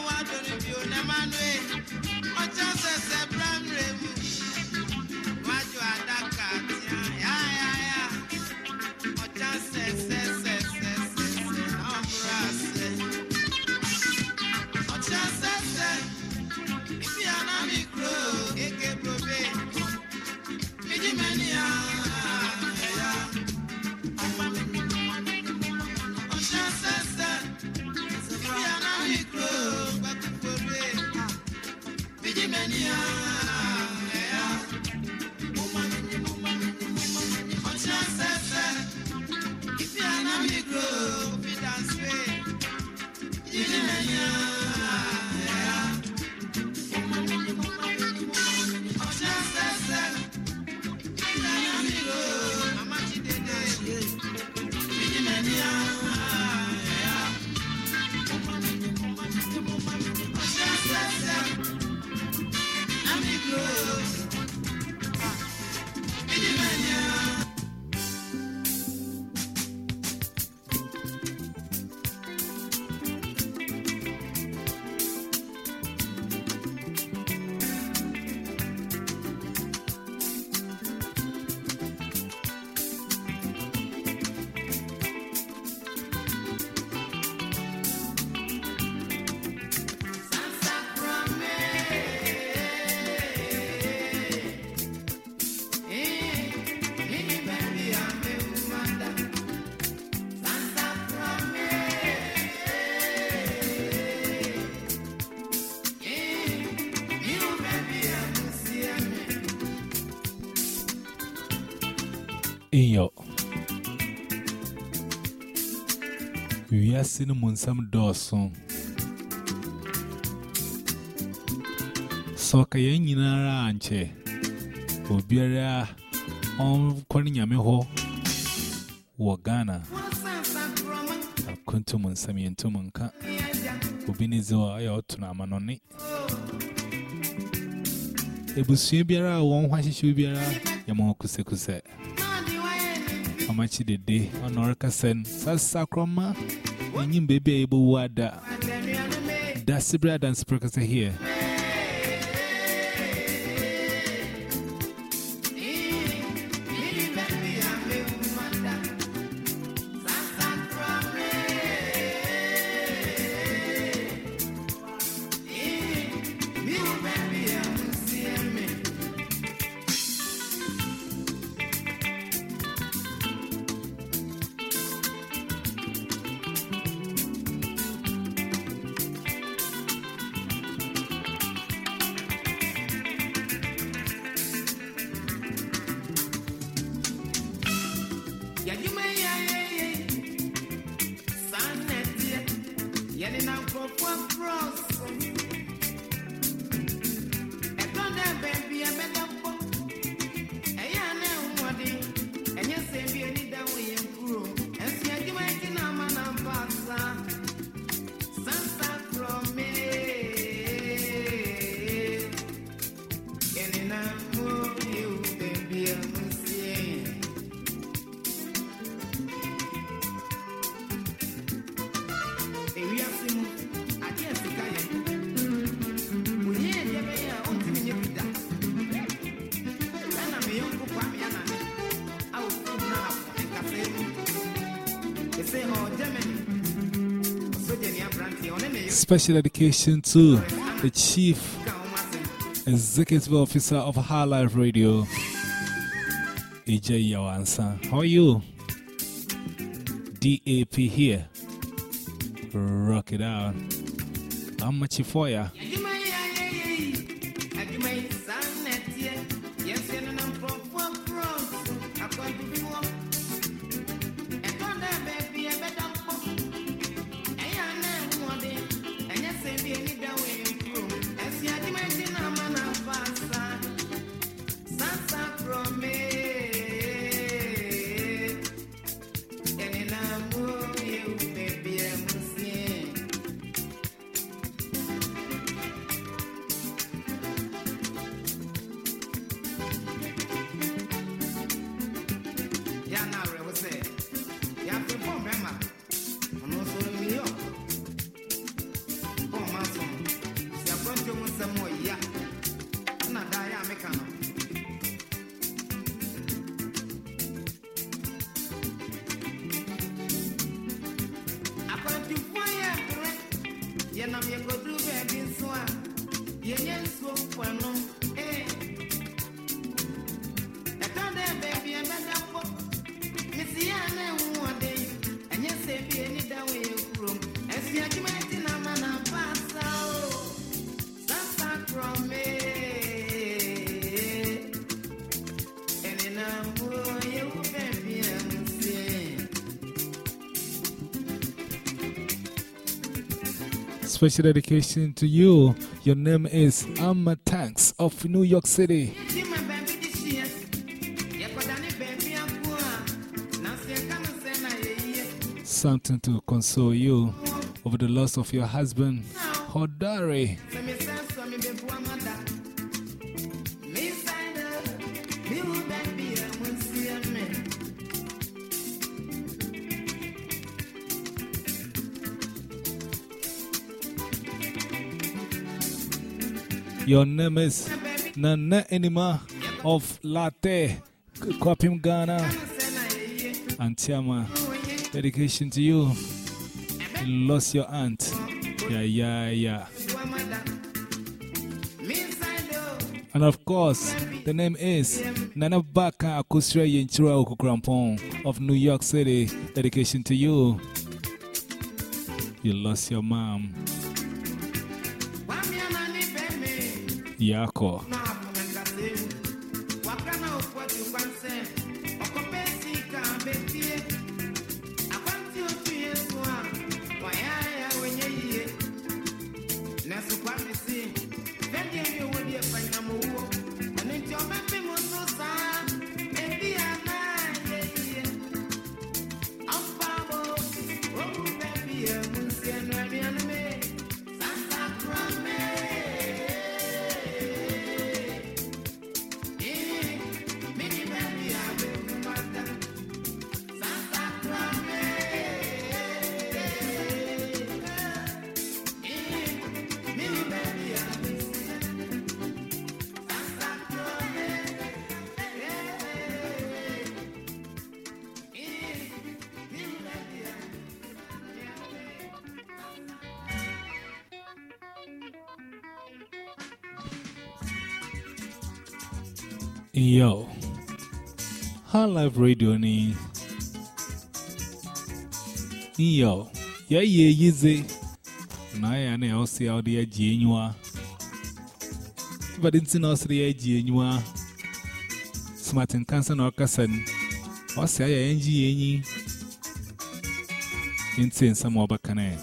B: in
A: yo. You are seeing moon some door soon. So, Kayanina Ranche, Obiara, on Corniamiho, Wagana, Kuntum and Sammy and Tumanka, Obinizo, I ought to Namanoni. Ebusubiara, one washes you, Biara, Yamon amachi dede onorka sen sasa kroma nyim baby able wada. That's the brother and speaker here.
B: Special dedication to the Chief. Executive Officer of High Life Radio, AJ Yawansa. How are you? DAP here. Rock it out. I'm much Special dedication to you. Your name is Amma Tanks of New York City. Something to console you over the loss of your husband, Hodari. Your name is Nana Enima of Larteh, Kwapim Ghana.
A: Yɛyie.
B: Antiama, dedication to you. You lost your aunt. Yeah, yeah, yeah. And of course, the name is Nana Baka Akusra Yenchura Okukrampon of New York City. Dedication to you. You lost your mom, Yakov. live radio ni. Iyo ya ye yize. Na ya na osi ya odi ya ji enyuwa ibadin tina osi ya ji enyuwa smartin kansa na ọkasan osi ya ya nji enyi. Nti nsama ọbaka na ya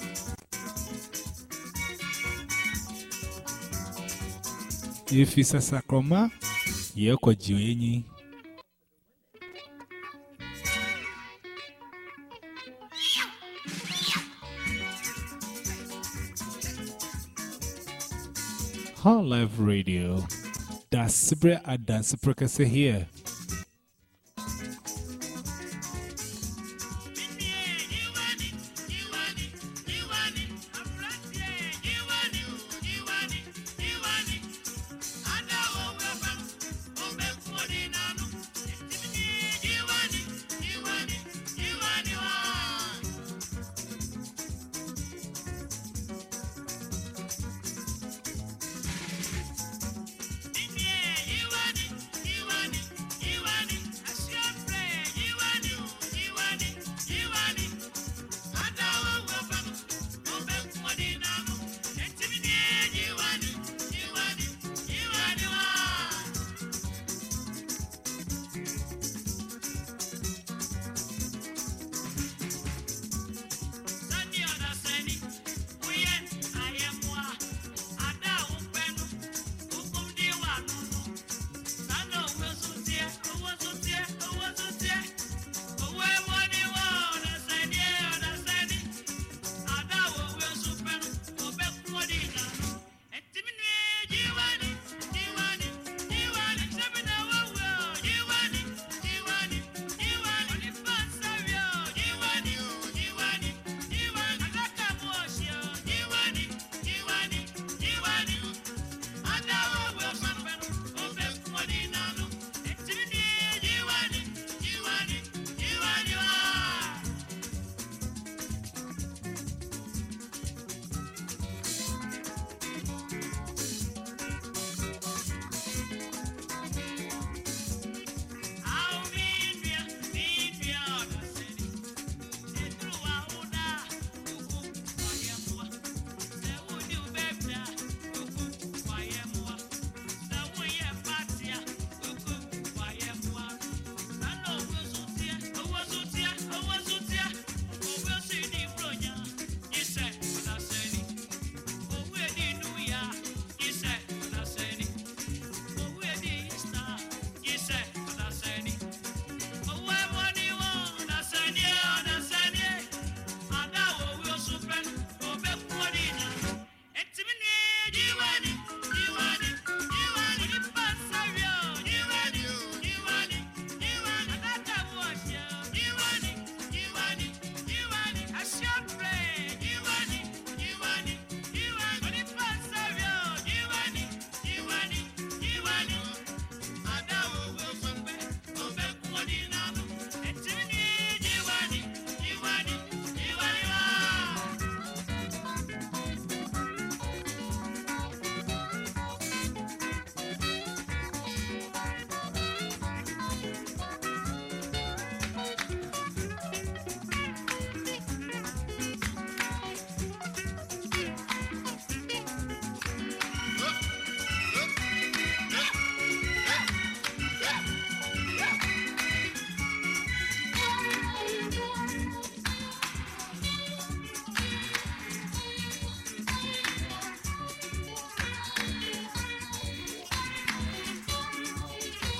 B: If it's a sacroma, you're a High Life Radio. That's Sibre Adan Siprekase here.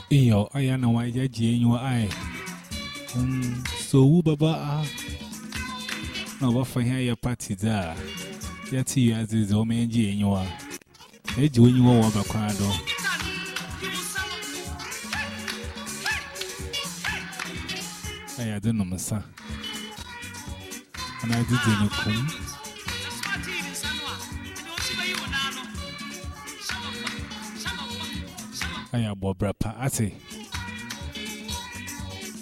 A: Iyo, aya na waje jienyo ai. Mm, um, so wu baba a. Na ba fa ya party da. Ya ti ya ze zo me jienyo a. E ji onyi wo wa ba kwa do. Aya de no msa. Ana di de. I am Bobra Pa Ate.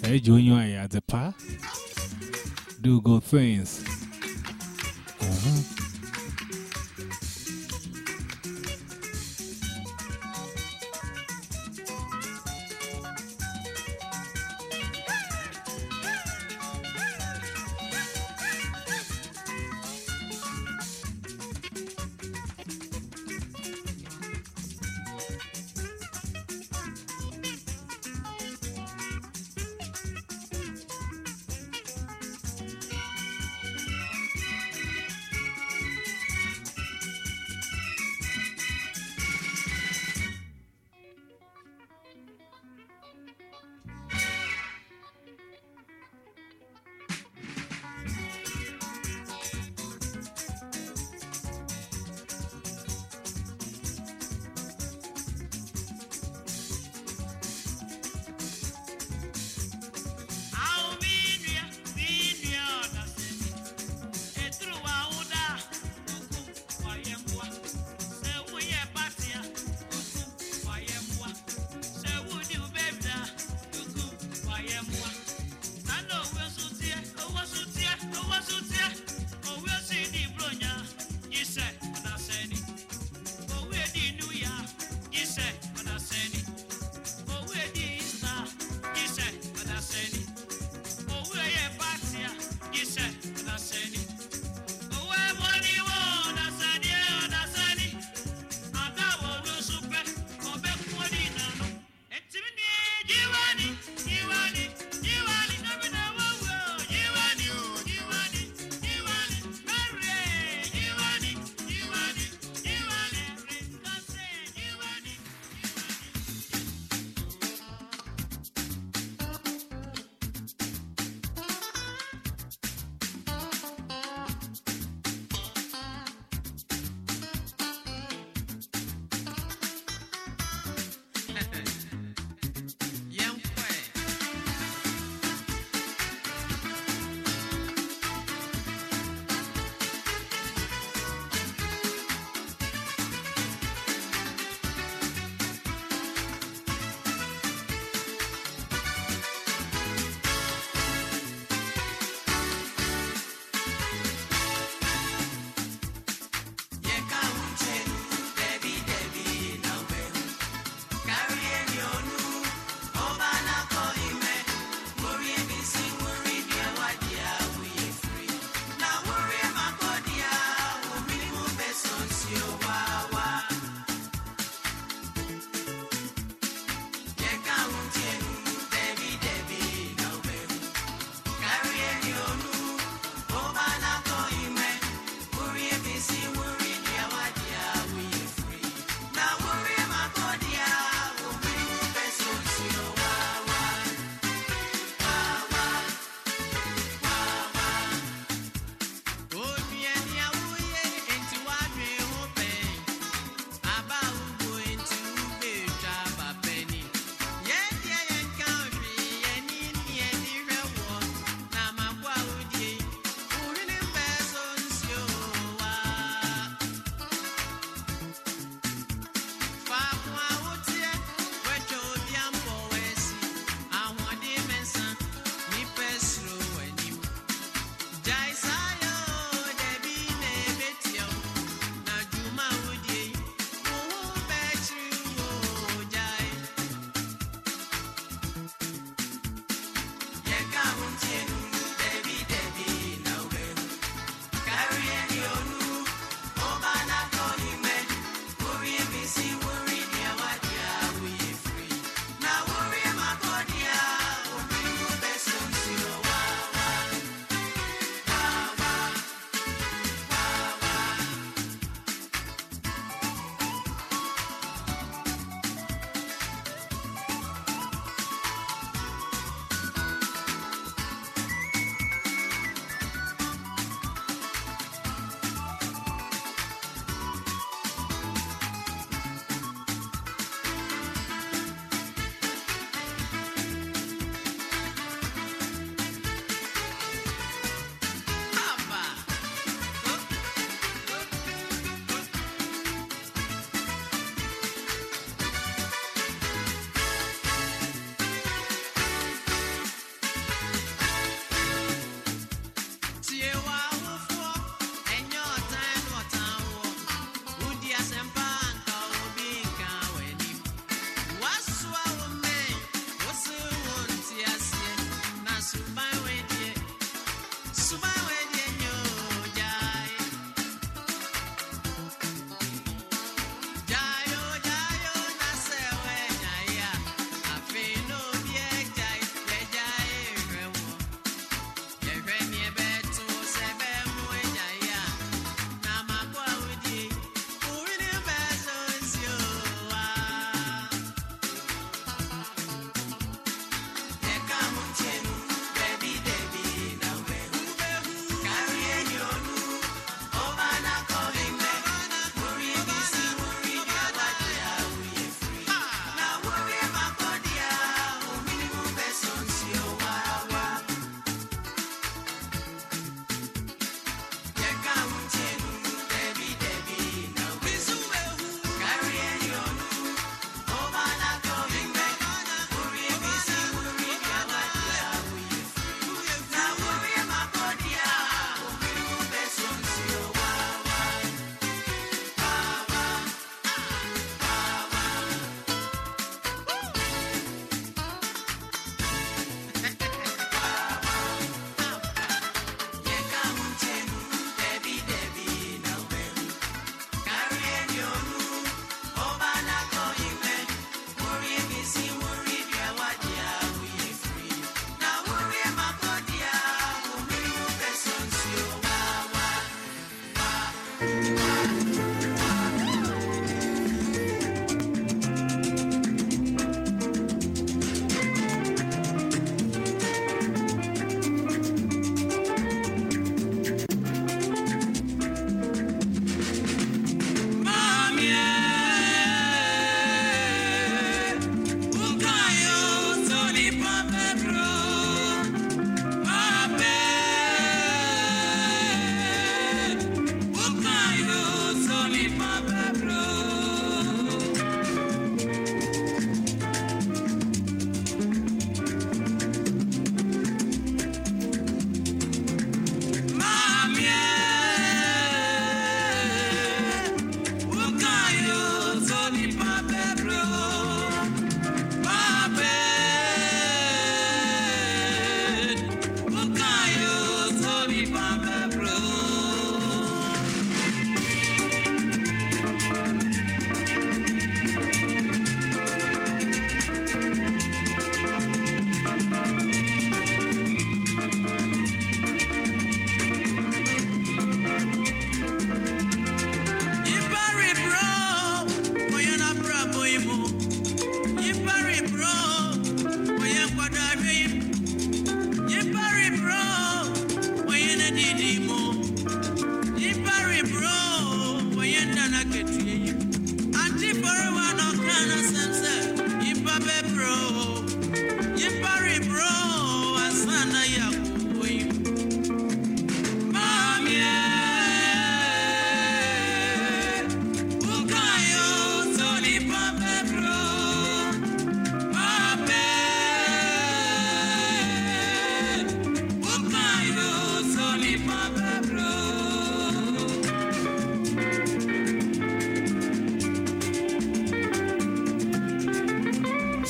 A: Hey, Junior, I had the pa. Do good things.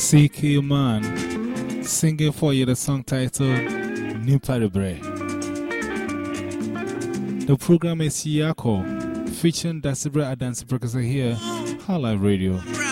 J: CK Man singing for you the song titled Nimparibre. The program is Yako featuring Dasibre Adansi Professor here,
E: High Life Radio.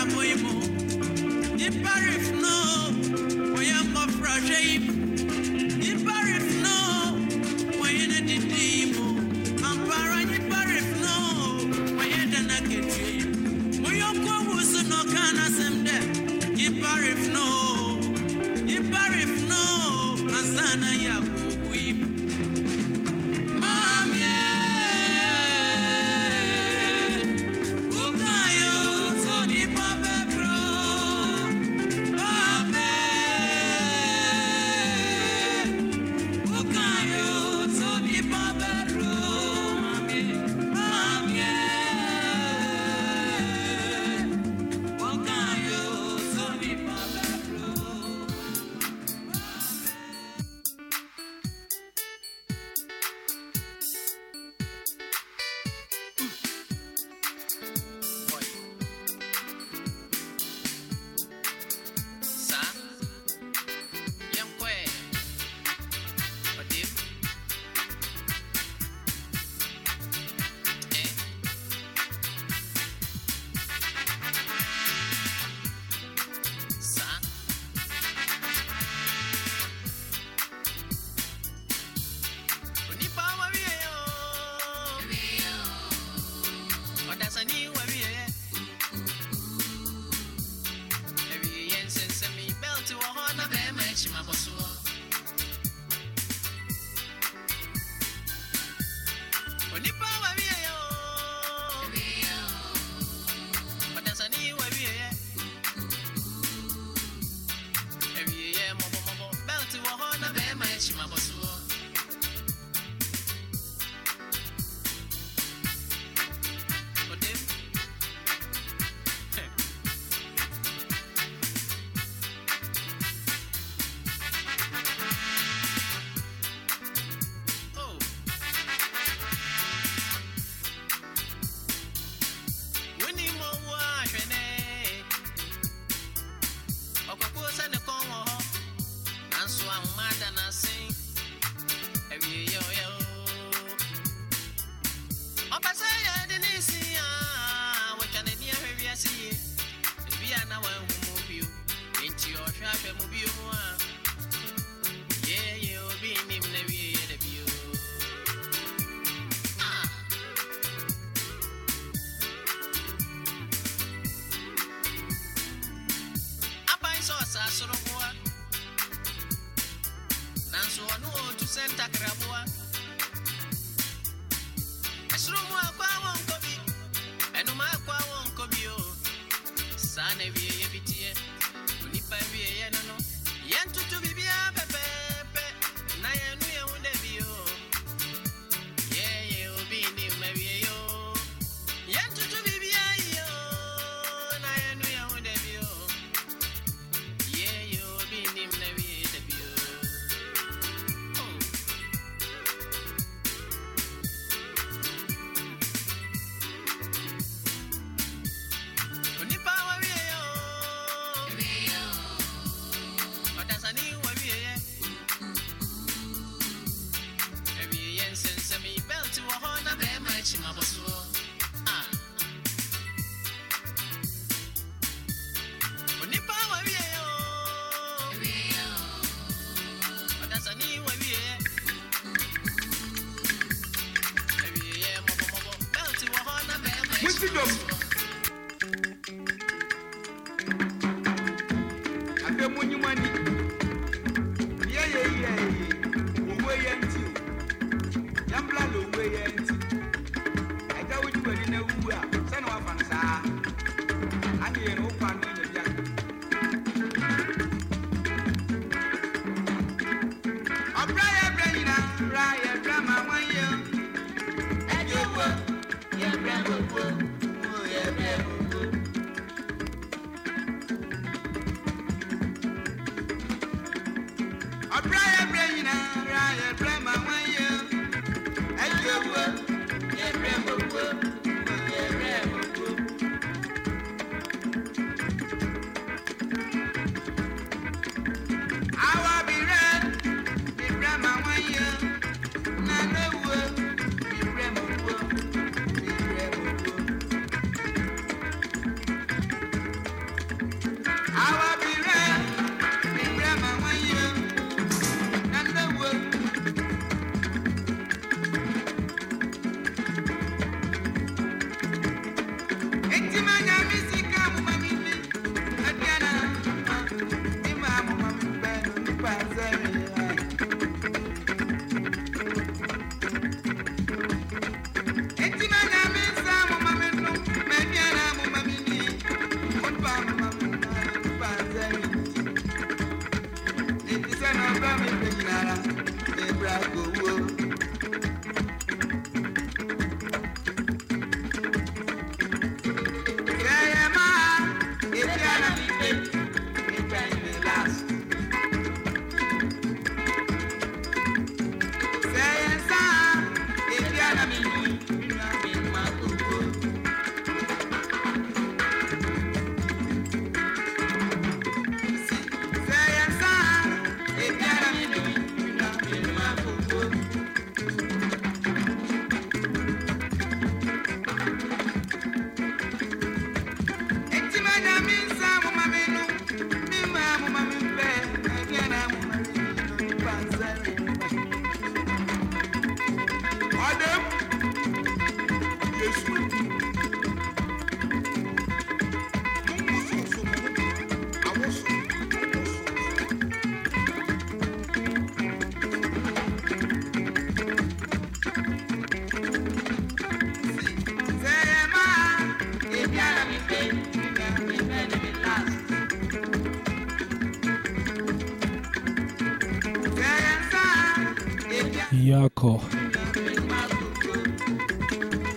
E: alcohol.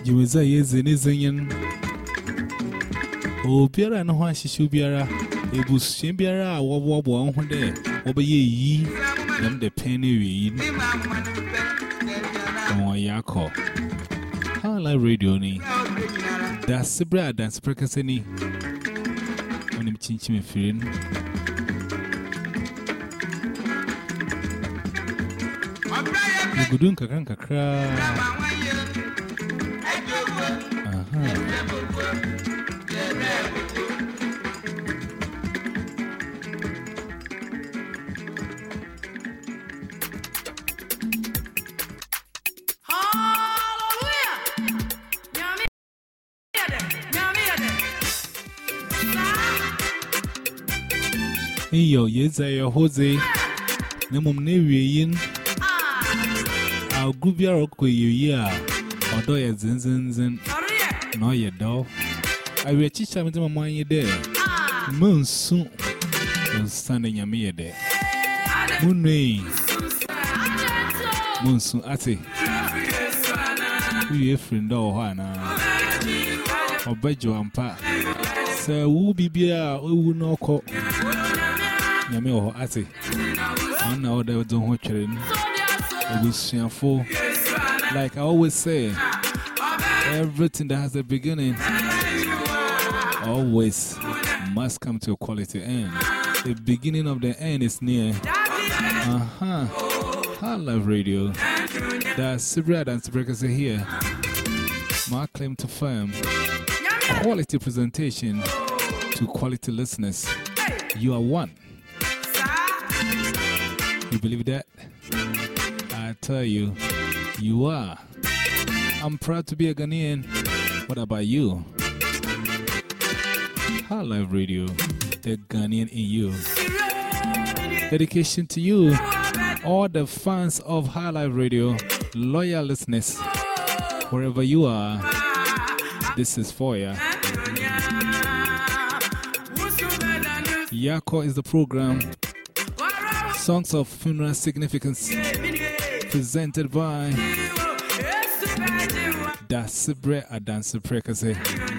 E: You was a yes in his union. Oh, Pierre and Juan Shishubiara, a e bush shimbiara, a wobble one day, over ye, them the penny read. Oh, Yako. How like radio ni? That's the bread, that's precocity. When I'm chinching a feeling. gudun kakran kakra. Iyo, yes, I, Jose, Nemum, Nevian. Now, group your rock with you, yeah. Although you're zin zin zin. No, you don't. I will teach them to my
A: mind there. Moon soon. Standing a mere there. Moon rain. Moon soon. Ati. We are friend or Hana. Or Bejo and Pa. Sir, who be beer, who will not call. Yamil or Ati. On our day, don't watch it. Twere no. Obusuafo. Like I always say, everything that has a beginning always must come to a quality end. The beginning of the end is near. Uh huh. High Life Radio. That's Sibra and Sibra here.
I: My claim to fame quality presentation to quality listeners. You are one. You believe that? Tell you, you are. I'm proud to be a Ghanaian. What about you? High Life Radio, the Ghanaian in you. Dedication to you, all the fans of High Life Radio, loyal listeners, wherever you are, this is for you. Yako is the program. Songs of Funeral Significance, presented by Dasibre Adansipre Kase. Yo,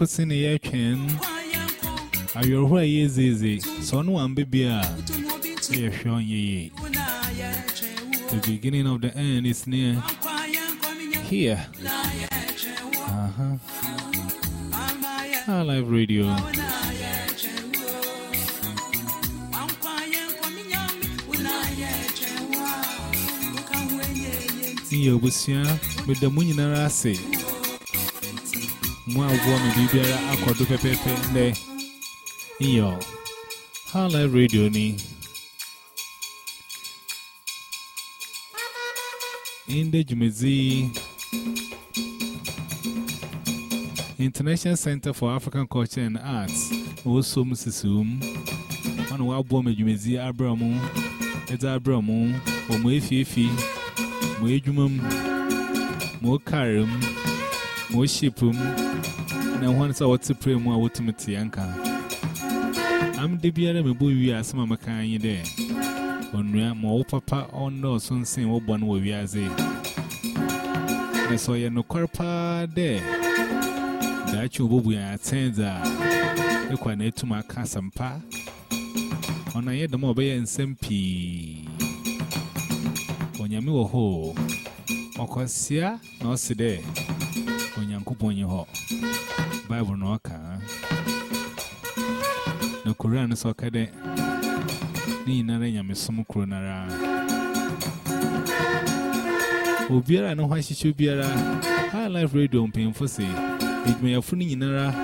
I: Are? Yes, easy. One baby. The beginning of the end is near here. Uh huh. High Life Radio. Busia, with the Munina say. Mwa wami bibiara akọdo pẹpẹpẹ ndẹ iyọ hala radio ni. Inde jumezi. International Center for African Culture and Arts. Also musisum. Wọn wá bọ́ mi jumezi abramu ẹdá abramu ọmọ efiifi mọ edwuma mu mọ kárẹ. もしぷん、なわんさわつぷれもあわつむつやんか。あんでびやらめぼやすままかんいで。おんやもおパパおんのそんせんおぼんわやぜ。なそやのこら
A: ぱで。だちゅうぼぶやせんざ。でこねとまかさんぱ。おなやでもべやんせんぴ。おんやみわほう。おこしや、のせで。
I: Ye ho. Bible no ka na Quran so ka de. Ni nara nyamesom kro nara. Obiara no hwa hihye obiara. High life radio mpemfo se edwumayafo no nyinara.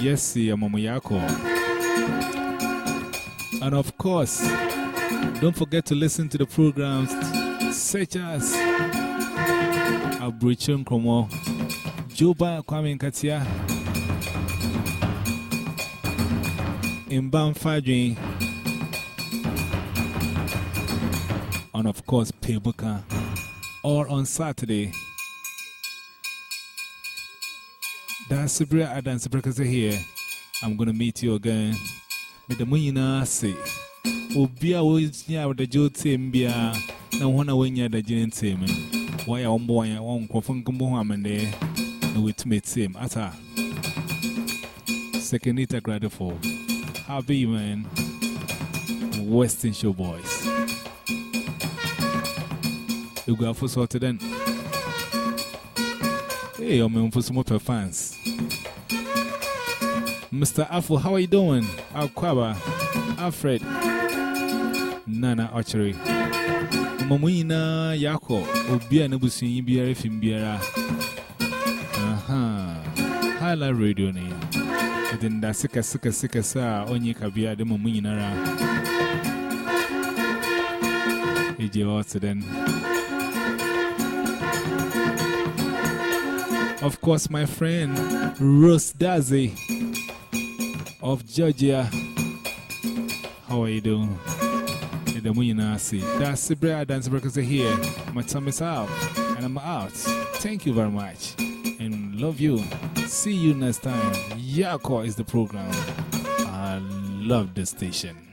I: Yes amamu yako. And of course don't forget to listen to the programs. Such as Abruchun Kromo Juba Kwame Nkatia
A: in Banfadri. And of course, Pebuka. all on Saturday. That's Sibria Adan Sibria here. I'm gonna meet you again. With the Munina say, Obia was near the Joe Tim Bia. Now, one away near the Jane Tim. Why I'm boy, I won't confirm Kumbohaman there. With me, Tim. Ata. Second Nita Gradeful. How be man? Western Show Boys. You go for sorted then. Hey, I'm in for some more fans. Mr. Afro, how are you doing? Alquaba, Alfred, Nana Archery. Mamuna Yako, Obia Nabusi, Biara Fimbiara. High Life Radio sa onye then. Of course, my friend Rose Dazi of Georgia. How are you doing? The see. That's bread dance breakers here. My time is out and I'm out. Thank you very much and love you. See you next time. Yako is the program. I love this station.